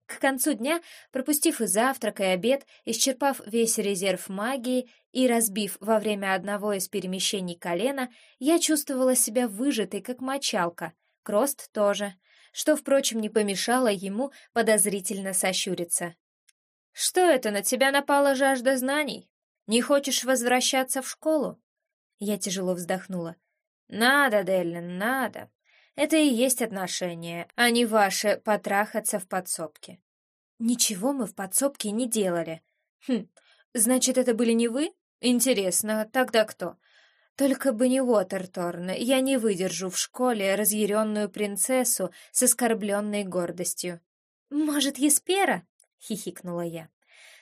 К концу дня, пропустив и завтрак, и обед, исчерпав весь резерв магии и разбив во время одного из перемещений колено, я чувствовала себя выжатой, как мочалка. Крост тоже, что, впрочем, не помешало ему подозрительно сощуриться. «Что это, на тебя напала жажда знаний? Не хочешь возвращаться в школу?» Я тяжело вздохнула. «Надо, Деллин, надо. Это и есть отношения, а не ваше потрахаться в подсобке. Ничего мы в подсобке не делали. Хм, значит, это были не вы? Интересно, тогда кто? Только бы не Уотерторн, я не выдержу в школе разъяренную принцессу с оскорбленной гордостью. Может, Еспера? Хихикнула я.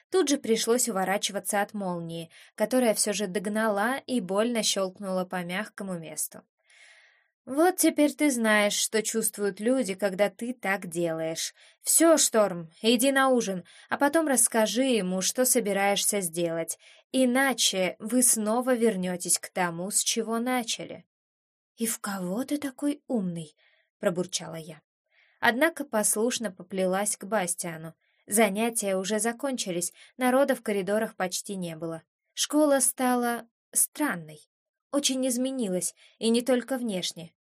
Тут же пришлось уворачиваться от молнии, которая все же догнала и больно щелкнула по мягкому месту. «Вот теперь ты знаешь, что чувствуют люди, когда ты так делаешь. Все, Шторм, иди на ужин, а потом расскажи ему, что собираешься сделать. Иначе вы снова вернетесь к тому, с чего начали». «И в кого ты такой умный?» — пробурчала я. Однако послушно поплелась к Бастиану. Занятия уже закончились, народа в коридорах почти не было. Школа стала странной очень изменилась, и не только внешне.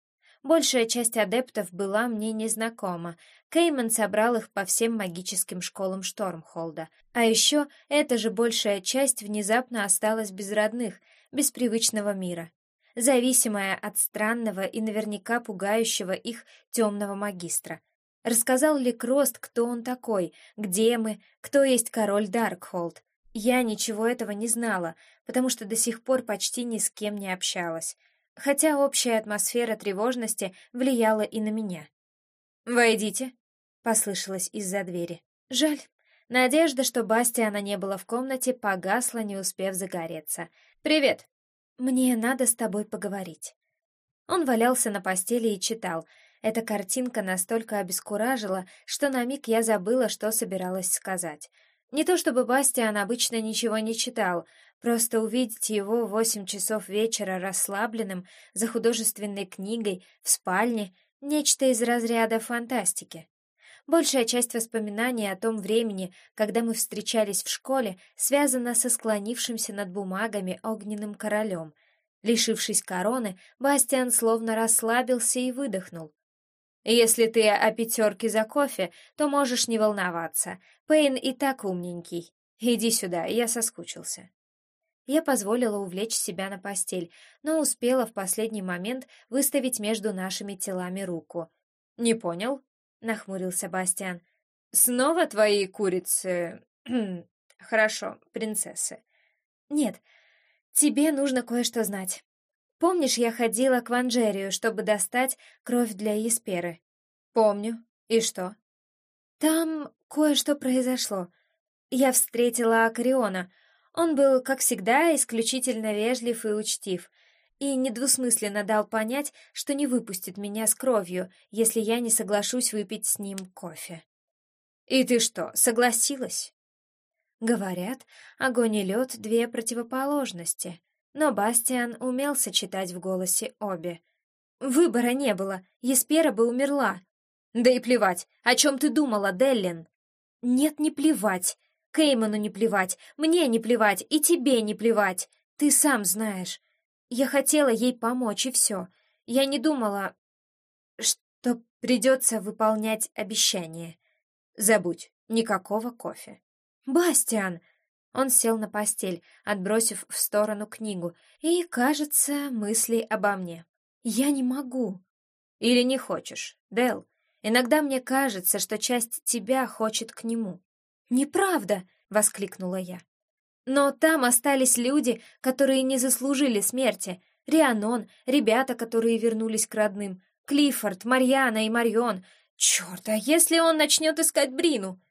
Большая часть адептов была мне незнакома. Кейман собрал их по всем магическим школам Штормхолда. А еще эта же большая часть внезапно осталась без родных, без привычного мира, зависимая от странного и наверняка пугающего их темного магистра. Рассказал ли Крост, кто он такой, где мы, кто есть король Даркхолд. Я ничего этого не знала, потому что до сих пор почти ни с кем не общалась, хотя общая атмосфера тревожности влияла и на меня. «Войдите», — послышалось из-за двери. Жаль. Надежда, что Бастиана не было в комнате, погасла, не успев загореться. «Привет. Мне надо с тобой поговорить». Он валялся на постели и читал. Эта картинка настолько обескуражила, что на миг я забыла, что собиралась сказать — не то чтобы Бастиан обычно ничего не читал, просто увидеть его в восемь часов вечера расслабленным за художественной книгой в спальне — нечто из разряда фантастики. Большая часть воспоминаний о том времени, когда мы встречались в школе, связана со склонившимся над бумагами огненным королем. Лишившись короны, Бастиан словно расслабился и выдохнул. Если ты о пятерке за кофе, то можешь не волноваться. Пейн и так умненький. Иди сюда, я соскучился. Я позволила увлечь себя на постель, но успела в последний момент выставить между нашими телами руку. «Не понял?» — нахмурился Бастиан. «Снова твои курицы... Хорошо, принцессы. Нет, тебе нужно кое-что знать. Помнишь, я ходила к Ванжерию, чтобы достать кровь для Есперы? Помню. И что? Там кое-что произошло. Я встретила Акариона. Он был, как всегда, исключительно вежлив и учтив, и недвусмысленно дал понять, что не выпустит меня с кровью, если я не соглашусь выпить с ним кофе. «И ты что, согласилась?» Говорят, огонь и лед — две противоположности, но Бастиан умел сочетать в голосе обе. Выбора не было, Еспера бы умерла. Да и плевать, о чем ты думала, Деллин? Нет, не плевать. Кейману не плевать, мне не плевать и тебе не плевать. Ты сам знаешь. Я хотела ей помочь, и все. Я не думала, что придется выполнять обещание. Забудь, никакого кофе. «Бастиан!» Он сел на постель, отбросив в сторону книгу, и, кажется, мысли обо мне. «Я не могу». «Или не хочешь, Дел? Иногда мне кажется, что часть тебя хочет к нему». «Неправда!» — воскликнула я. «Но там остались люди, которые не заслужили смерти. Рианон, ребята, которые вернулись к родным, Клиффорд, Марьяна и Марион. Черт, а если он начнет искать Брину?»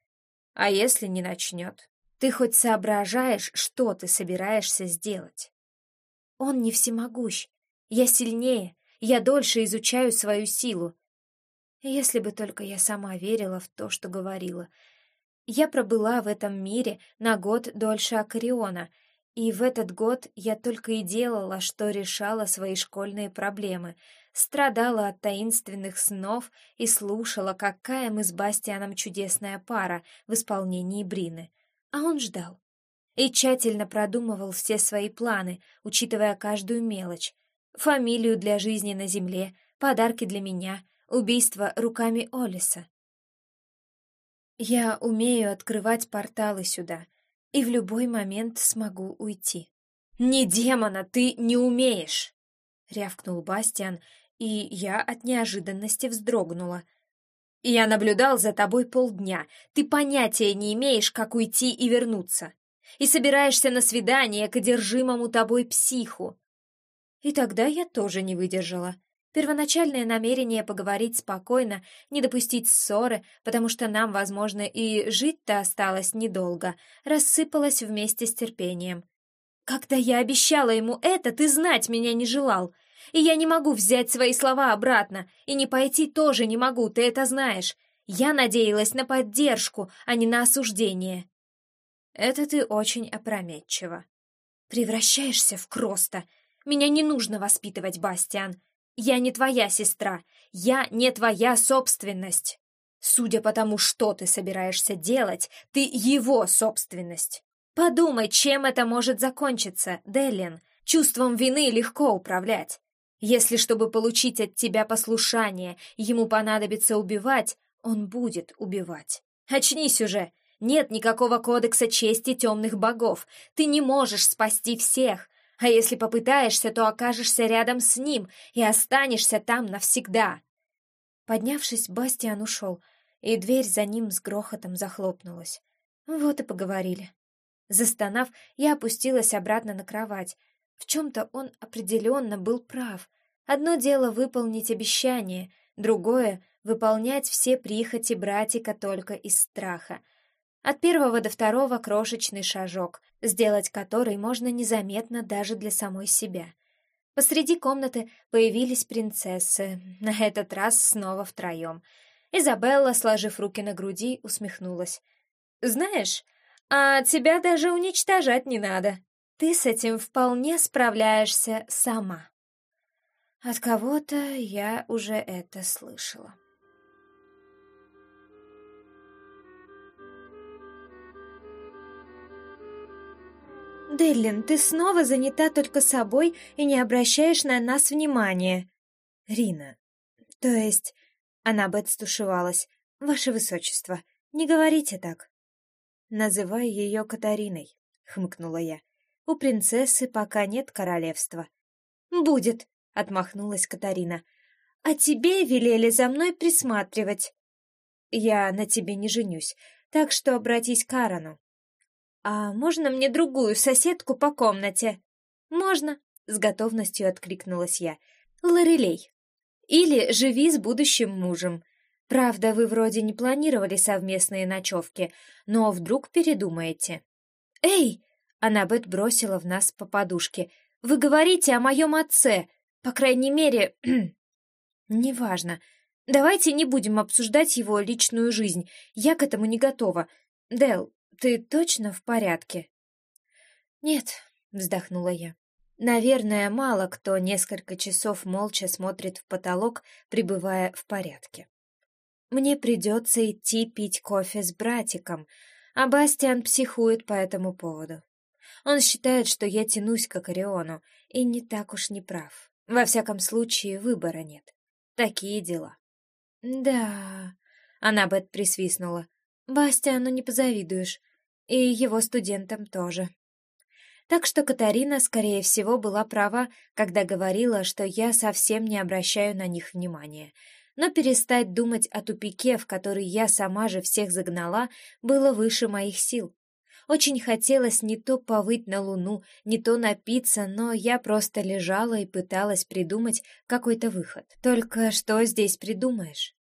«А если не начнет?» Ты хоть соображаешь, что ты собираешься сделать? Он не всемогущ. Я сильнее, я дольше изучаю свою силу. Если бы только я сама верила в то, что говорила. Я пробыла в этом мире на год дольше Акариона, и в этот год я только и делала, что решала свои школьные проблемы, страдала от таинственных снов и слушала, какая мы с Бастианом чудесная пара в исполнении Брины — а он ждал. И тщательно продумывал все свои планы, учитывая каждую мелочь. Фамилию для жизни на земле, подарки для меня, убийство руками Олиса. Я умею открывать порталы сюда, и в любой момент смогу уйти. «Не демона ты не умеешь!» — рявкнул Бастиан, и я от неожиданности вздрогнула — я наблюдал за тобой полдня. Ты понятия не имеешь, как уйти и вернуться. И собираешься на свидание к одержимому тобой психу. И тогда я тоже не выдержала. Первоначальное намерение поговорить спокойно, не допустить ссоры, потому что нам, возможно, и жить-то осталось недолго, рассыпалось вместе с терпением. Когда я обещала ему это, ты знать меня не желал и я не могу взять свои слова обратно, и не пойти тоже не могу, ты это знаешь. Я надеялась на поддержку, а не на осуждение. Это ты очень опрометчиво. Превращаешься в Кроста. Меня не нужно воспитывать, Бастиан. Я не твоя сестра. Я не твоя собственность. Судя по тому, что ты собираешься делать, ты его собственность. Подумай, чем это может закончиться, Деллин. Чувством вины легко управлять. Если, чтобы получить от тебя послушание, ему понадобится убивать, он будет убивать. Очнись уже! Нет никакого кодекса чести темных богов. Ты не можешь спасти всех. А если попытаешься, то окажешься рядом с ним и останешься там навсегда. Поднявшись, Бастиан ушел, и дверь за ним с грохотом захлопнулась. Вот и поговорили. Застонав, я опустилась обратно на кровать. В чем-то он определенно был прав. Одно дело выполнить обещание, другое — выполнять все прихоти братика только из страха. От первого до второго крошечный шажок, сделать который можно незаметно даже для самой себя. Посреди комнаты появились принцессы, на этот раз снова втроем. Изабелла, сложив руки на груди, усмехнулась. «Знаешь, а тебя даже уничтожать не надо. Ты с этим вполне справляешься сама». От кого-то я уже это слышала. «Деллин, ты снова занята только собой и не обращаешь на нас внимания». «Рина, то есть...» Аннабет стушевалась. «Ваше Высочество, не говорите так». «Называй ее Катариной», — хмыкнула я. «У принцессы пока нет королевства». «Будет», — отмахнулась Катарина. «А тебе велели за мной присматривать». «Я на тебе не женюсь, так что обратись к Арану». «А можно мне другую соседку по комнате?» «Можно», — с готовностью откликнулась я. «Лорелей. Или живи с будущим мужем. Правда, вы вроде не планировали совместные ночевки, но вдруг передумаете?» «Эй!» — Аннабет бросила в нас по подушке. «Вы говорите о моем отце. По крайней мере...» «Неважно. Давайте не будем обсуждать его личную жизнь. Я к этому не готова. Дел, ты точно в порядке?» «Нет», — вздохнула я. «Наверное, мало кто несколько часов молча смотрит в потолок, пребывая в порядке. Мне придется идти пить кофе с братиком, а Бастиан психует по этому поводу. Он считает, что я тянусь к Акариону, и не так уж не прав. Во всяком случае, выбора нет. Такие дела. «Да...» — она Бет присвистнула. «Бастиану не позавидуешь. И его студентам тоже». Так что Катарина, скорее всего, была права, когда говорила, что я совсем не обращаю на них внимания. Но перестать думать о тупике, в который я сама же всех загнала, было выше моих сил. Очень хотелось не то повыть на луну, не то напиться, но я просто лежала и пыталась придумать какой-то выход. Только что здесь придумаешь?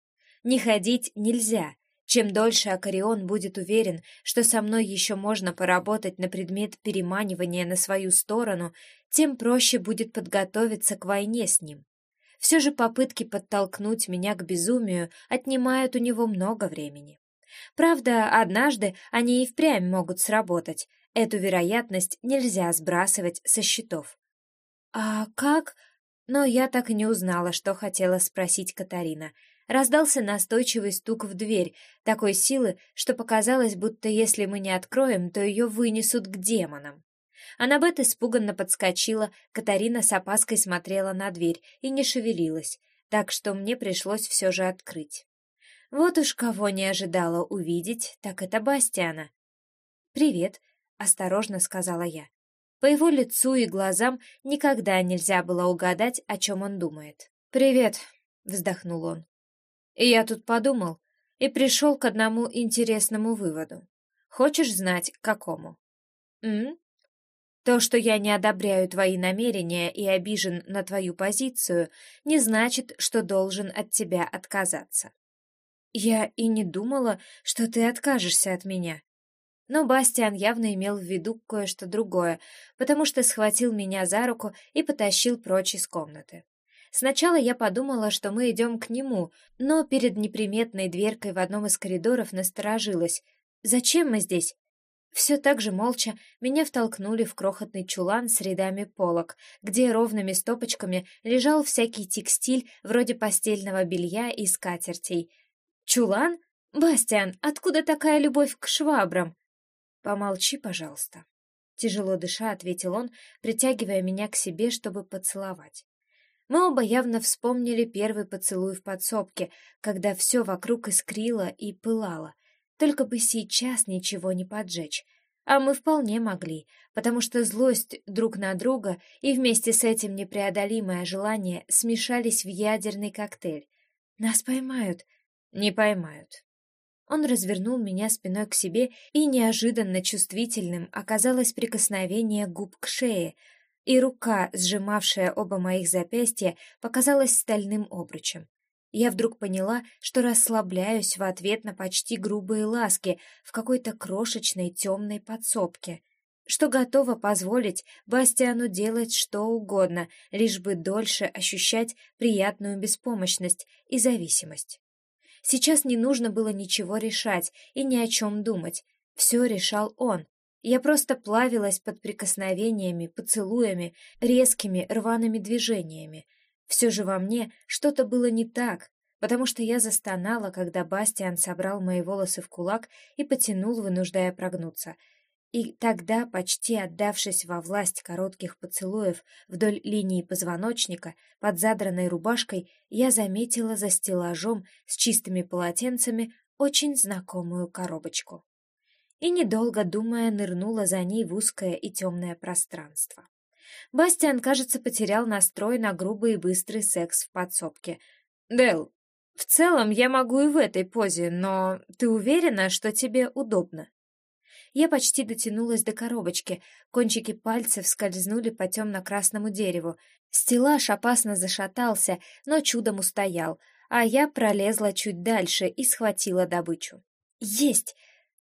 Не ходить нельзя. Чем дольше Акарион будет уверен, что со мной еще можно поработать на предмет переманивания на свою сторону, тем проще будет подготовиться к войне с ним. Все же попытки подтолкнуть меня к безумию отнимают у него много времени. Правда, однажды они и впрямь могут сработать. Эту вероятность нельзя сбрасывать со счетов. «А как?» Но я так и не узнала, что хотела спросить Катарина. Раздался настойчивый стук в дверь, такой силы, что показалось, будто если мы не откроем, то ее вынесут к демонам. Аннабет испуганно подскочила, Катарина с опаской смотрела на дверь и не шевелилась, так что мне пришлось все же открыть. Вот уж кого не ожидала увидеть, так это Бастиана. «Привет», — осторожно сказала я. По его лицу и глазам никогда нельзя было угадать, о чем он думает. «Привет», — вздохнул он. «И я тут подумал и пришел к одному интересному выводу. Хочешь знать, к какому?» «М? То, что я не одобряю твои намерения и обижен на твою позицию, не значит, что должен от тебя отказаться. Я и не думала, что ты откажешься от меня. Но Бастиан явно имел в виду кое-что другое, потому что схватил меня за руку и потащил прочь из комнаты. Сначала я подумала, что мы идем к нему, но перед неприметной дверкой в одном из коридоров насторожилась. «Зачем мы здесь?» Все так же молча меня втолкнули в крохотный чулан с рядами полок, где ровными стопочками лежал всякий текстиль вроде постельного белья и скатертей — Чулан? Бастиан, откуда такая любовь к швабрам? Помолчи, пожалуйста. Тяжело дыша, ответил он, притягивая меня к себе, чтобы поцеловать. Мы оба явно вспомнили первый поцелуй в подсобке, когда все вокруг искрило и пылало. Только бы сейчас ничего не поджечь. А мы вполне могли, потому что злость друг на друга и вместе с этим непреодолимое желание смешались в ядерный коктейль. Нас поймают, не поймают. Он развернул меня спиной к себе, и неожиданно чувствительным оказалось прикосновение губ к шее, и рука, сжимавшая оба моих запястья, показалась стальным обручем. Я вдруг поняла, что расслабляюсь в ответ на почти грубые ласки в какой-то крошечной темной подсобке, что готова позволить Бастиану делать что угодно, лишь бы дольше ощущать приятную беспомощность и зависимость. Сейчас не нужно было ничего решать и ни о чем думать. Все решал он. Я просто плавилась под прикосновениями, поцелуями, резкими рваными движениями. Все же во мне что-то было не так, потому что я застонала, когда Бастиан собрал мои волосы в кулак и потянул, вынуждая прогнуться — и тогда, почти отдавшись во власть коротких поцелуев вдоль линии позвоночника, под задранной рубашкой, я заметила за стеллажом с чистыми полотенцами очень знакомую коробочку. И, недолго думая, нырнула за ней в узкое и темное пространство. Бастиан, кажется, потерял настрой на грубый и быстрый секс в подсобке. «Дел, в целом я могу и в этой позе, но ты уверена, что тебе удобно?» Я почти дотянулась до коробочки, кончики пальцев скользнули по темно-красному дереву. Стеллаж опасно зашатался, но чудом устоял, а я пролезла чуть дальше и схватила добычу. «Есть!»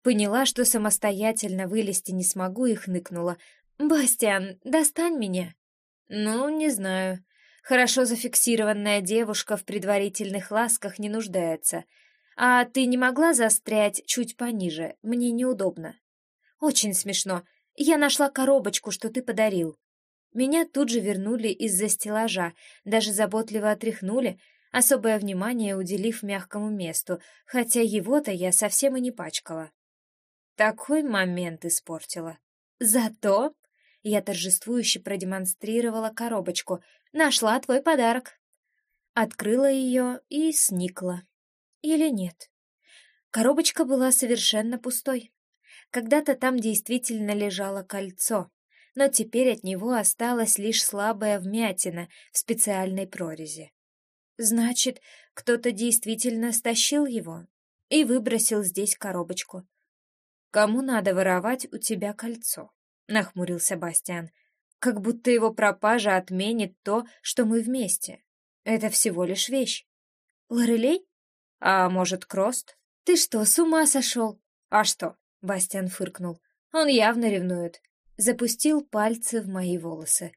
Поняла, что самостоятельно вылезти не смогу и хныкнула. «Бастиан, достань меня!» «Ну, не знаю. Хорошо зафиксированная девушка в предварительных ласках не нуждается. А ты не могла застрять чуть пониже? Мне неудобно. Очень смешно. Я нашла коробочку, что ты подарил. Меня тут же вернули из-за стеллажа, даже заботливо отряхнули, особое внимание уделив мягкому месту, хотя его-то я совсем и не пачкала. Такой момент испортила. Зато я торжествующе продемонстрировала коробочку. Нашла твой подарок. Открыла ее и сникла. Или нет? Коробочка была совершенно пустой. Когда-то там действительно лежало кольцо, но теперь от него осталась лишь слабая вмятина в специальной прорези. Значит, кто-то действительно стащил его и выбросил здесь коробочку. «Кому надо воровать у тебя кольцо?» — нахмурился Бастиан. «Как будто его пропажа отменит то, что мы вместе. Это всего лишь вещь». «Лорелей?» «А может, Крост?» «Ты что, с ума сошел?» «А что?» — Бастиан фыркнул. «Он явно ревнует». Запустил пальцы в мои волосы.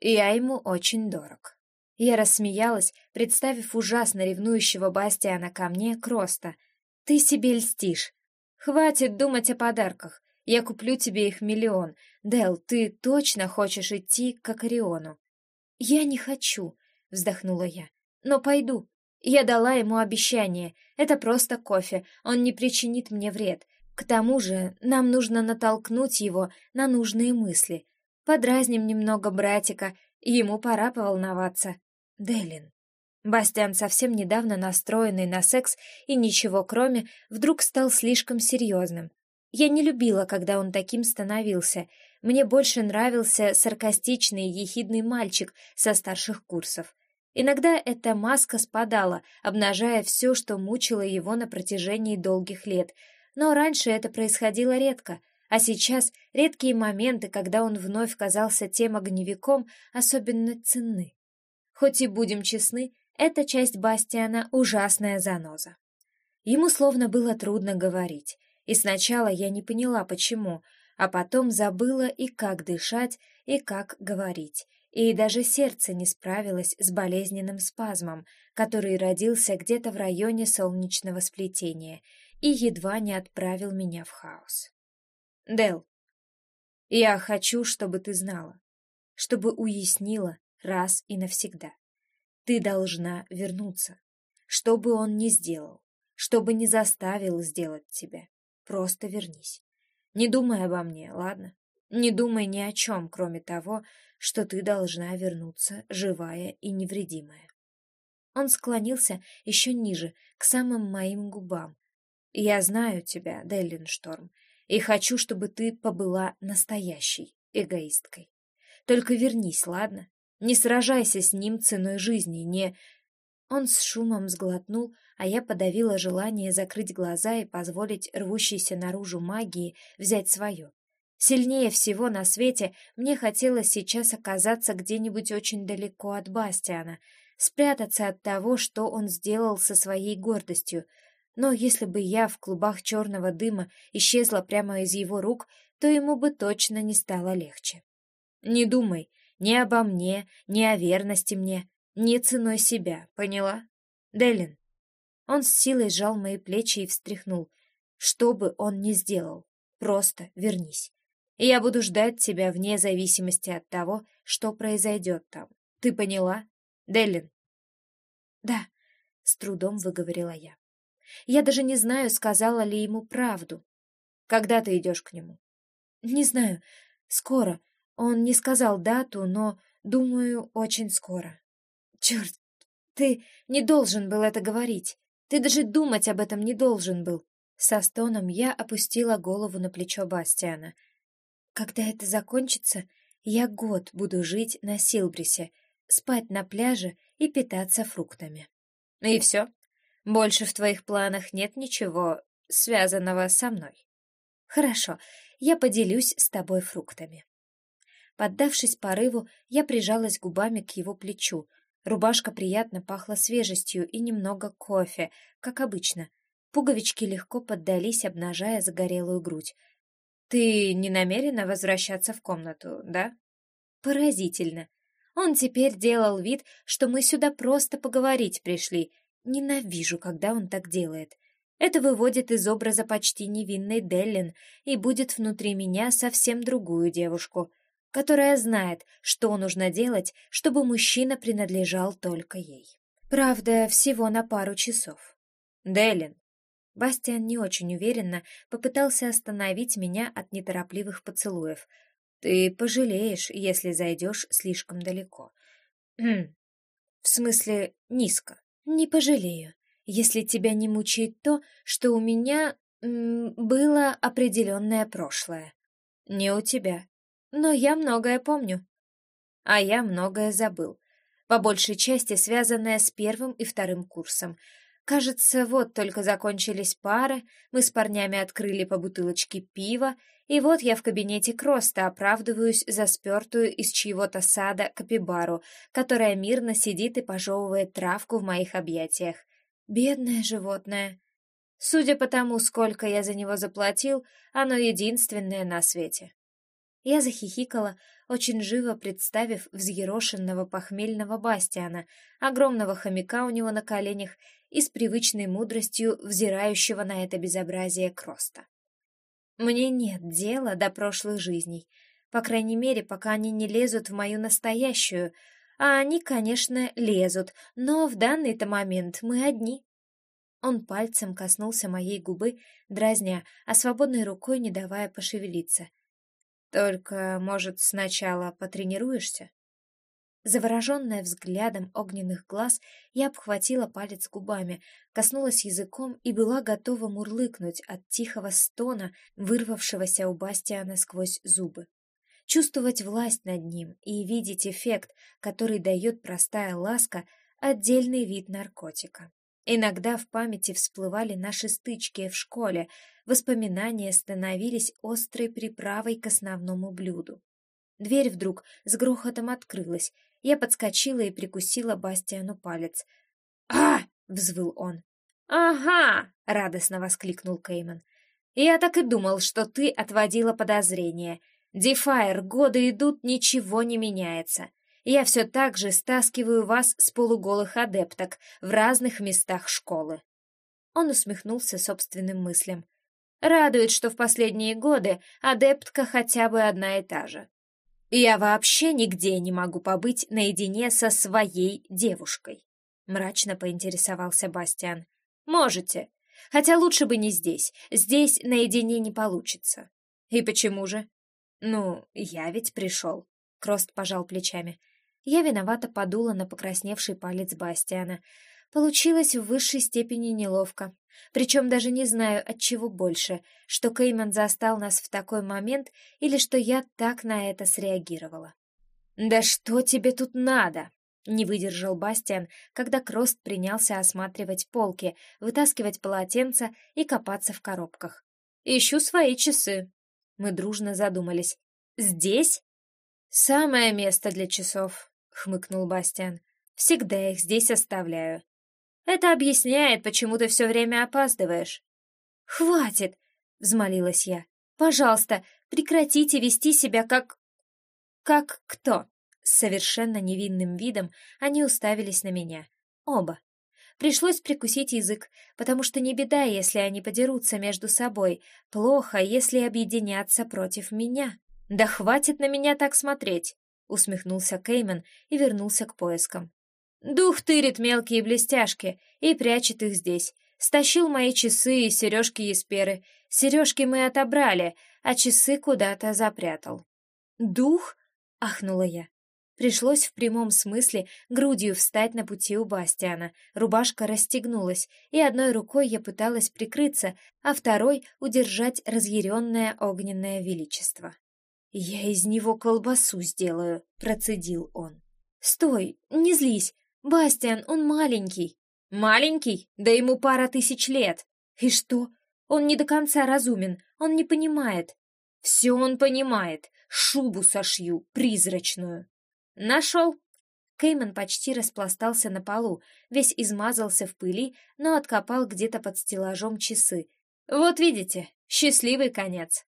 Я ему очень дорог. Я рассмеялась, представив ужасно ревнующего Бастиана ко мне Кроста. «Ты себе льстишь. Хватит думать о подарках. Я куплю тебе их миллион. Дел, ты точно хочешь идти к Акариону?» «Я не хочу», — вздохнула я. «Но пойду. Я дала ему обещание. Это просто кофе, он не причинит мне вред. К тому же нам нужно натолкнуть его на нужные мысли. Подразним немного братика, ему пора поволноваться. Делин. Бастиан, совсем недавно настроенный на секс и ничего кроме, вдруг стал слишком серьезным. Я не любила, когда он таким становился. Мне больше нравился саркастичный ехидный мальчик со старших курсов. Иногда эта маска спадала, обнажая все, что мучило его на протяжении долгих лет, но раньше это происходило редко, а сейчас редкие моменты, когда он вновь казался тем огневиком, особенно ценны. Хоть и будем честны, эта часть Бастиана — ужасная заноза. Ему словно было трудно говорить, и сначала я не поняла, почему, а потом забыла и как дышать, и как говорить, и даже сердце не справилось с болезненным спазмом, который родился где-то в районе солнечного сплетения и едва не отправил меня в хаос. Дел, я хочу, чтобы ты знала, чтобы уяснила раз и навсегда. Ты должна вернуться, что бы он ни сделал, чтобы не заставил сделать тебя. Просто вернись. Не думай обо мне, ладно? Не думай ни о чем, кроме того, что ты должна вернуться живая и невредимая. Он склонился еще ниже, к самым моим губам. Я знаю тебя, Деллин Шторм, и хочу, чтобы ты побыла настоящей эгоисткой. Только вернись, ладно? Не сражайся с ним ценой жизни, не... Он с шумом сглотнул, а я подавила желание закрыть глаза и позволить рвущейся наружу магии взять свое. Сильнее всего на свете мне хотелось сейчас оказаться где-нибудь очень далеко от Бастиана, спрятаться от того, что он сделал со своей гордостью. Но если бы я в клубах черного дыма исчезла прямо из его рук, то ему бы точно не стало легче. Не думай ни обо мне, ни о верности мне, ни ценой себя, поняла? Делин. Он с силой сжал мои плечи и встряхнул. Что бы он ни сделал, просто вернись я буду ждать тебя вне зависимости от того, что произойдет там. Ты поняла, Деллин?» «Да», — с трудом выговорила я. «Я даже не знаю, сказала ли ему правду. Когда ты идешь к нему?» «Не знаю. Скоро. Он не сказал дату, но, думаю, очень скоро». «Черт, ты не должен был это говорить. Ты даже думать об этом не должен был». Со стоном я опустила голову на плечо Бастиана — когда это закончится, я год буду жить на Силбрисе, спать на пляже и питаться фруктами. И все? Больше в твоих планах нет ничего, связанного со мной? Хорошо, я поделюсь с тобой фруктами. Поддавшись порыву, я прижалась губами к его плечу. Рубашка приятно пахла свежестью и немного кофе, как обычно. Пуговички легко поддались, обнажая загорелую грудь. «Ты не намерена возвращаться в комнату, да?» «Поразительно. Он теперь делал вид, что мы сюда просто поговорить пришли. Ненавижу, когда он так делает. Это выводит из образа почти невинной Деллин и будет внутри меня совсем другую девушку, которая знает, что нужно делать, чтобы мужчина принадлежал только ей. Правда, всего на пару часов. Деллин. Бастиан не очень уверенно попытался остановить меня от неторопливых поцелуев. Ты пожалеешь, если зайдешь слишком далеко. Хм. В смысле, низко. Не пожалею если тебя не мучает то, что у меня м, было определенное прошлое. Не у тебя. Но я многое помню. А я многое забыл. По большей части связанное с первым и вторым курсом. Кажется, вот только закончились пары, мы с парнями открыли по бутылочке пива, и вот я в кабинете Кроста оправдываюсь за спертую из чьего-то сада капибару, которая мирно сидит и пожевывает травку в моих объятиях. Бедное животное. Судя по тому, сколько я за него заплатил, оно единственное на свете. Я захихикала, очень живо представив взъерошенного похмельного Бастиана, огромного хомяка у него на коленях и с привычной мудростью взирающего на это безобразие Кроста. Мне нет дела до прошлых жизней, по крайней мере, пока они не лезут в мою настоящую, а они, конечно, лезут, но в данный-то момент мы одни. Он пальцем коснулся моей губы, дразня, а свободной рукой не давая пошевелиться. «Только, может, сначала потренируешься?» Завороженная взглядом огненных глаз, я обхватила палец губами, коснулась языком и была готова мурлыкнуть от тихого стона, вырвавшегося у Бастиана сквозь зубы чувствовать власть над ним и видеть эффект, который дает простая ласка, отдельный вид наркотика. Иногда в памяти всплывали наши стычки в школе, воспоминания становились острой приправой к основному блюду. Дверь вдруг с грохотом открылась. Я подскочила и прикусила Бастиану палец. «А!» — взвыл он. «Ага!» — радостно воскликнул Кейман. «Я так и думал, что ты отводила подозрения. Дефайр, годы идут, ничего не меняется. Я все так же стаскиваю вас с полуголых адепток в разных местах школы. Он усмехнулся собственным мыслям. Радует, что в последние годы адептка хотя бы одна и та же. Я вообще нигде не могу побыть наедине со своей девушкой. Мрачно поинтересовался Бастиан. Можете, хотя лучше бы не здесь. Здесь наедине не получится. И почему же? «Ну, я ведь пришел», — Крост пожал плечами. Я виновато подула на покрасневший палец Бастиана. Получилось в высшей степени неловко. Причем даже не знаю, от чего больше, что Кейман застал нас в такой момент или что я так на это среагировала. «Да что тебе тут надо?» — не выдержал Бастиан, когда Крост принялся осматривать полки, вытаскивать полотенца и копаться в коробках. «Ищу свои часы», мы дружно задумались. «Здесь?» «Самое место для часов», — хмыкнул Бастиан. «Всегда их здесь оставляю. Это объясняет, почему ты все время опаздываешь». «Хватит!» — взмолилась я. «Пожалуйста, прекратите вести себя как...» «Как кто?» С совершенно невинным видом они уставились на меня. Оба. Пришлось прикусить язык, потому что не беда, если они подерутся между собой. Плохо, если объединятся против меня. «Да хватит на меня так смотреть!» — усмехнулся Кейман и вернулся к поискам. «Дух тырит мелкие блестяшки и прячет их здесь. Стащил мои часы и сережки Есперы. Сережки мы отобрали, а часы куда-то запрятал». «Дух?» — ахнула я. Пришлось в прямом смысле грудью встать на пути у Бастиана. Рубашка расстегнулась, и одной рукой я пыталась прикрыться, а второй — удержать разъяренное огненное величество. «Я из него колбасу сделаю», — процедил он. «Стой, не злись. Бастиан, он маленький». «Маленький? Да ему пара тысяч лет». «И что? Он не до конца разумен, он не понимает». Все он понимает. Шубу сошью, призрачную. Нашел. Кейман почти распластался на полу, весь измазался в пыли, но откопал где-то под стеллажом часы. Вот видите, счастливый конец.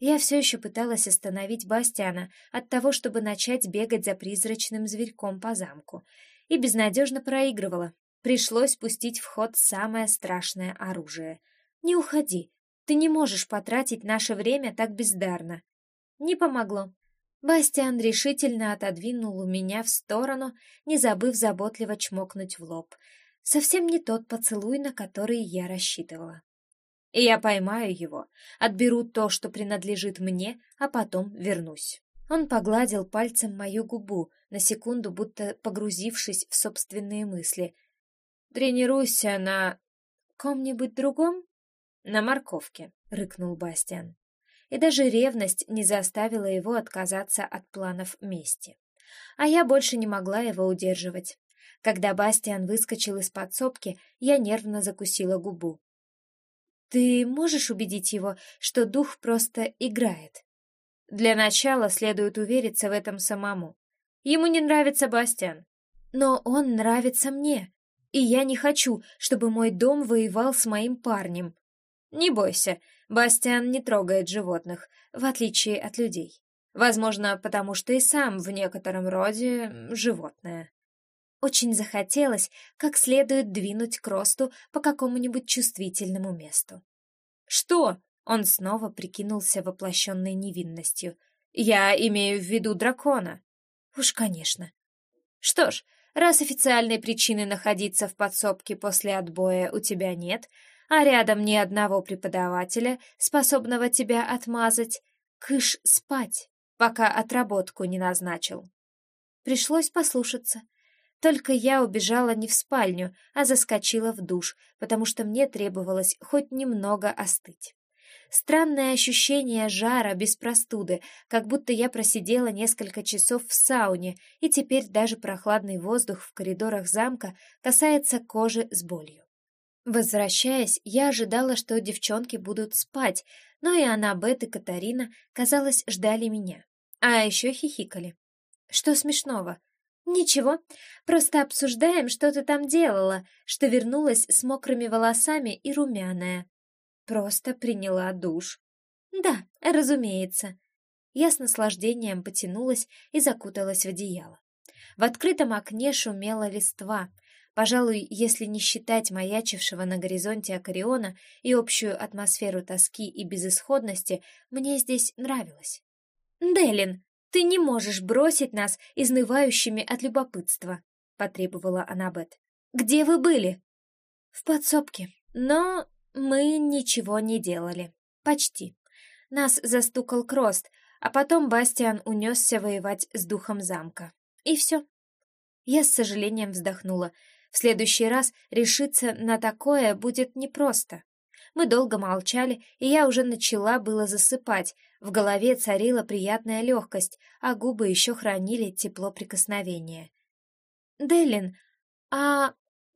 Я все еще пыталась остановить Бастиана от того, чтобы начать бегать за призрачным зверьком по замку, и безнадежно проигрывала. Пришлось пустить в ход самое страшное оружие. «Не уходи, ты не можешь потратить наше время так бездарно». Не помогло. Бастиан решительно отодвинул меня в сторону, не забыв заботливо чмокнуть в лоб. Совсем не тот поцелуй, на который я рассчитывала и я поймаю его, отберу то, что принадлежит мне, а потом вернусь. Он погладил пальцем мою губу, на секунду будто погрузившись в собственные мысли. «Тренируйся на... ком-нибудь другом?» «На морковке», — рыкнул Бастиан. И даже ревность не заставила его отказаться от планов мести. А я больше не могла его удерживать. Когда Бастиан выскочил из подсобки, я нервно закусила губу. Ты можешь убедить его, что дух просто играет? Для начала следует увериться в этом самому. Ему не нравится Бастиан. Но он нравится мне, и я не хочу, чтобы мой дом воевал с моим парнем. Не бойся, Бастиан не трогает животных, в отличие от людей. Возможно, потому что и сам в некотором роде животное. Очень захотелось как следует двинуть к росту по какому-нибудь чувствительному месту. «Что?» — он снова прикинулся воплощенной невинностью. «Я имею в виду дракона». «Уж, конечно». «Что ж, раз официальной причины находиться в подсобке после отбоя у тебя нет, а рядом ни одного преподавателя, способного тебя отмазать, кыш спать, пока отработку не назначил». Пришлось послушаться. Только я убежала не в спальню, а заскочила в душ, потому что мне требовалось хоть немного остыть. Странное ощущение жара без простуды, как будто я просидела несколько часов в сауне, и теперь даже прохладный воздух в коридорах замка касается кожи с болью. Возвращаясь, я ожидала, что девчонки будут спать, но и Аннабет и Катарина, казалось, ждали меня. А еще хихикали. Что смешного? «Ничего, просто обсуждаем, что ты там делала, что вернулась с мокрыми волосами и румяная». «Просто приняла душ». «Да, разумеется». Я с наслаждением потянулась и закуталась в одеяло. В открытом окне шумела листва. Пожалуй, если не считать маячившего на горизонте Акариона и общую атмосферу тоски и безысходности, мне здесь нравилось. «Делин, «Ты не можешь бросить нас изнывающими от любопытства», — потребовала Аннабет. «Где вы были?» «В подсобке. Но мы ничего не делали. Почти. Нас застукал Крост, а потом Бастиан унесся воевать с духом замка. И все». Я с сожалением вздохнула. В следующий раз решиться на такое будет непросто. Мы долго молчали, и я уже начала было засыпать, в голове царила приятная легкость, а губы еще хранили тепло прикосновения. «Делин, а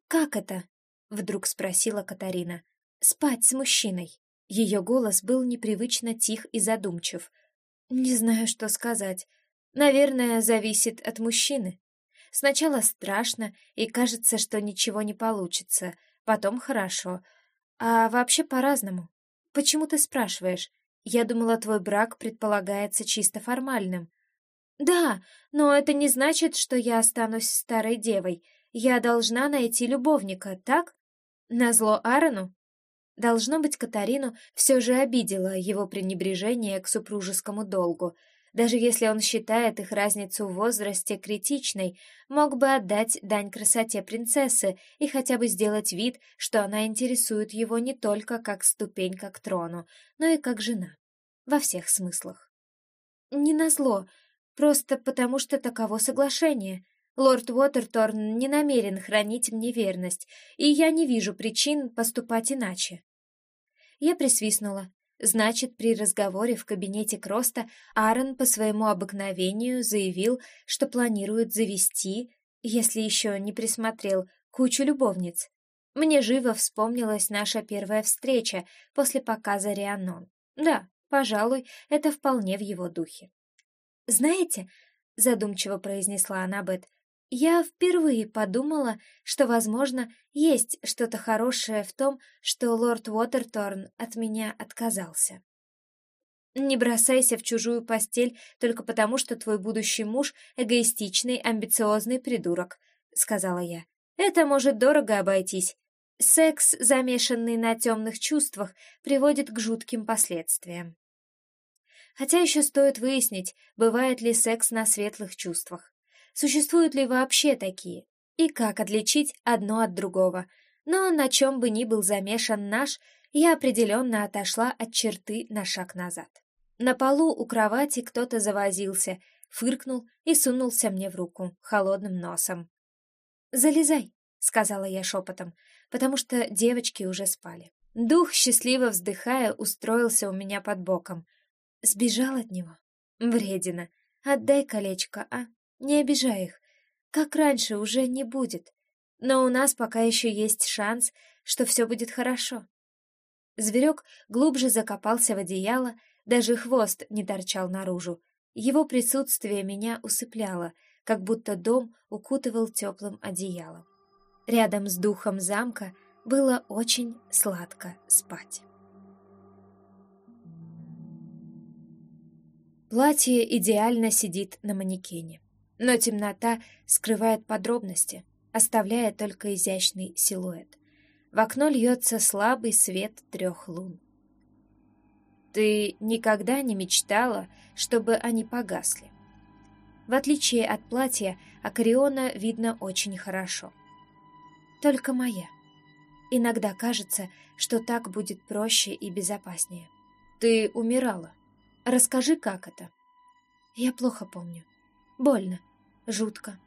как это?» — вдруг спросила Катарина. «Спать с мужчиной». Ее голос был непривычно тих и задумчив. «Не знаю, что сказать. Наверное, зависит от мужчины. Сначала страшно, и кажется, что ничего не получится. Потом хорошо. А вообще по-разному. Почему ты спрашиваешь? Я думала, твой брак предполагается чисто формальным. Да, но это не значит, что я останусь старой девой. Я должна найти любовника, так? Назло Аарону? Должно быть, Катарину все же обидело его пренебрежение к супружескому долгу — даже если он считает их разницу в возрасте критичной, мог бы отдать дань красоте принцессы и хотя бы сделать вид, что она интересует его не только как ступенька к трону, но и как жена. Во всех смыслах. Не назло, просто потому что таково соглашение. Лорд Уотерторн не намерен хранить мне верность, и я не вижу причин поступать иначе. Я присвистнула. Значит, при разговоре в кабинете Кроста Аарон по своему обыкновению заявил, что планирует завести, если еще не присмотрел, кучу любовниц. Мне живо вспомнилась наша первая встреча после показа Рианон. Да, пожалуй, это вполне в его духе. «Знаете», — задумчиво произнесла Аннабет, «я впервые подумала, что, возможно, есть что-то хорошее в том, что лорд Уотерторн от меня отказался». «Не бросайся в чужую постель только потому, что твой будущий муж — эгоистичный, амбициозный придурок», — сказала я. «Это может дорого обойтись. Секс, замешанный на темных чувствах, приводит к жутким последствиям. Хотя еще стоит выяснить, бывает ли секс на светлых чувствах. Существуют ли вообще такие? И как отличить одно от другого? Но на чем бы ни был замешан наш, я определенно отошла от черты на шаг назад. На полу у кровати кто-то завозился, фыркнул и сунулся мне в руку холодным носом. «Залезай», — сказала я шепотом, потому что девочки уже спали. Дух, счастливо вздыхая, устроился у меня под боком — Сбежал от него? Вредина. Отдай колечко, а? Не обижай их. Как раньше уже не будет. Но у нас пока еще есть шанс, что все будет хорошо. Зверек глубже закопался в одеяло, даже хвост не торчал наружу. Его присутствие меня усыпляло, как будто дом укутывал теплым одеялом. Рядом с духом замка было очень сладко спать. Платье идеально сидит на манекене, но темнота скрывает подробности, оставляя только изящный силуэт. В окно льется слабый свет трех лун. Ты никогда не мечтала, чтобы они погасли? В отличие от платья, Акариона видно очень хорошо. Только моя. Иногда кажется, что так будет проще и безопаснее. Ты умирала. Расскажи, как это. Я плохо помню. Больно, жутко.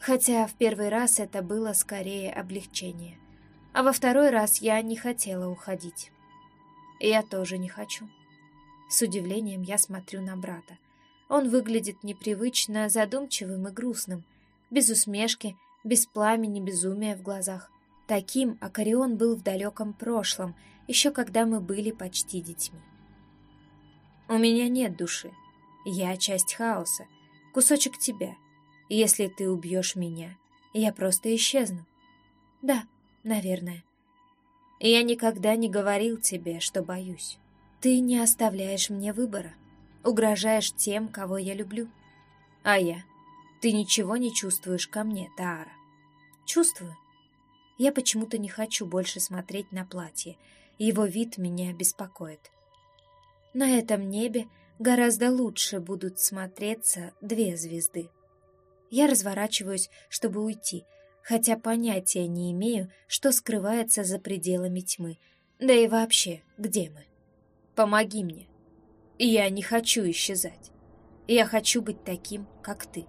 Хотя в первый раз это было скорее облегчение. А во второй раз я не хотела уходить. Я тоже не хочу. С удивлением я смотрю на брата. Он выглядит непривычно задумчивым и грустным, без усмешки, без пламени безумия в глазах. Таким Акарион был в далеком прошлом, еще когда мы были почти детьми. У меня нет души. Я часть хаоса, кусочек тебя. Если ты убьешь меня, я просто исчезну. Да, наверное. Я никогда не говорил тебе, что боюсь. Ты не оставляешь мне выбора. Угрожаешь тем, кого я люблю. А я? Ты ничего не чувствуешь ко мне, Таара. Чувствую. Я почему-то не хочу больше смотреть на платье. Его вид меня беспокоит. На этом небе гораздо лучше будут смотреться две звезды. Я разворачиваюсь, чтобы уйти, хотя понятия не имею, что скрывается за пределами тьмы, да и вообще, где мы. Помоги мне. Я не хочу исчезать. Я хочу быть таким, как ты,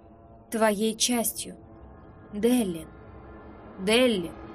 твоей частью. Деллин. Деллин.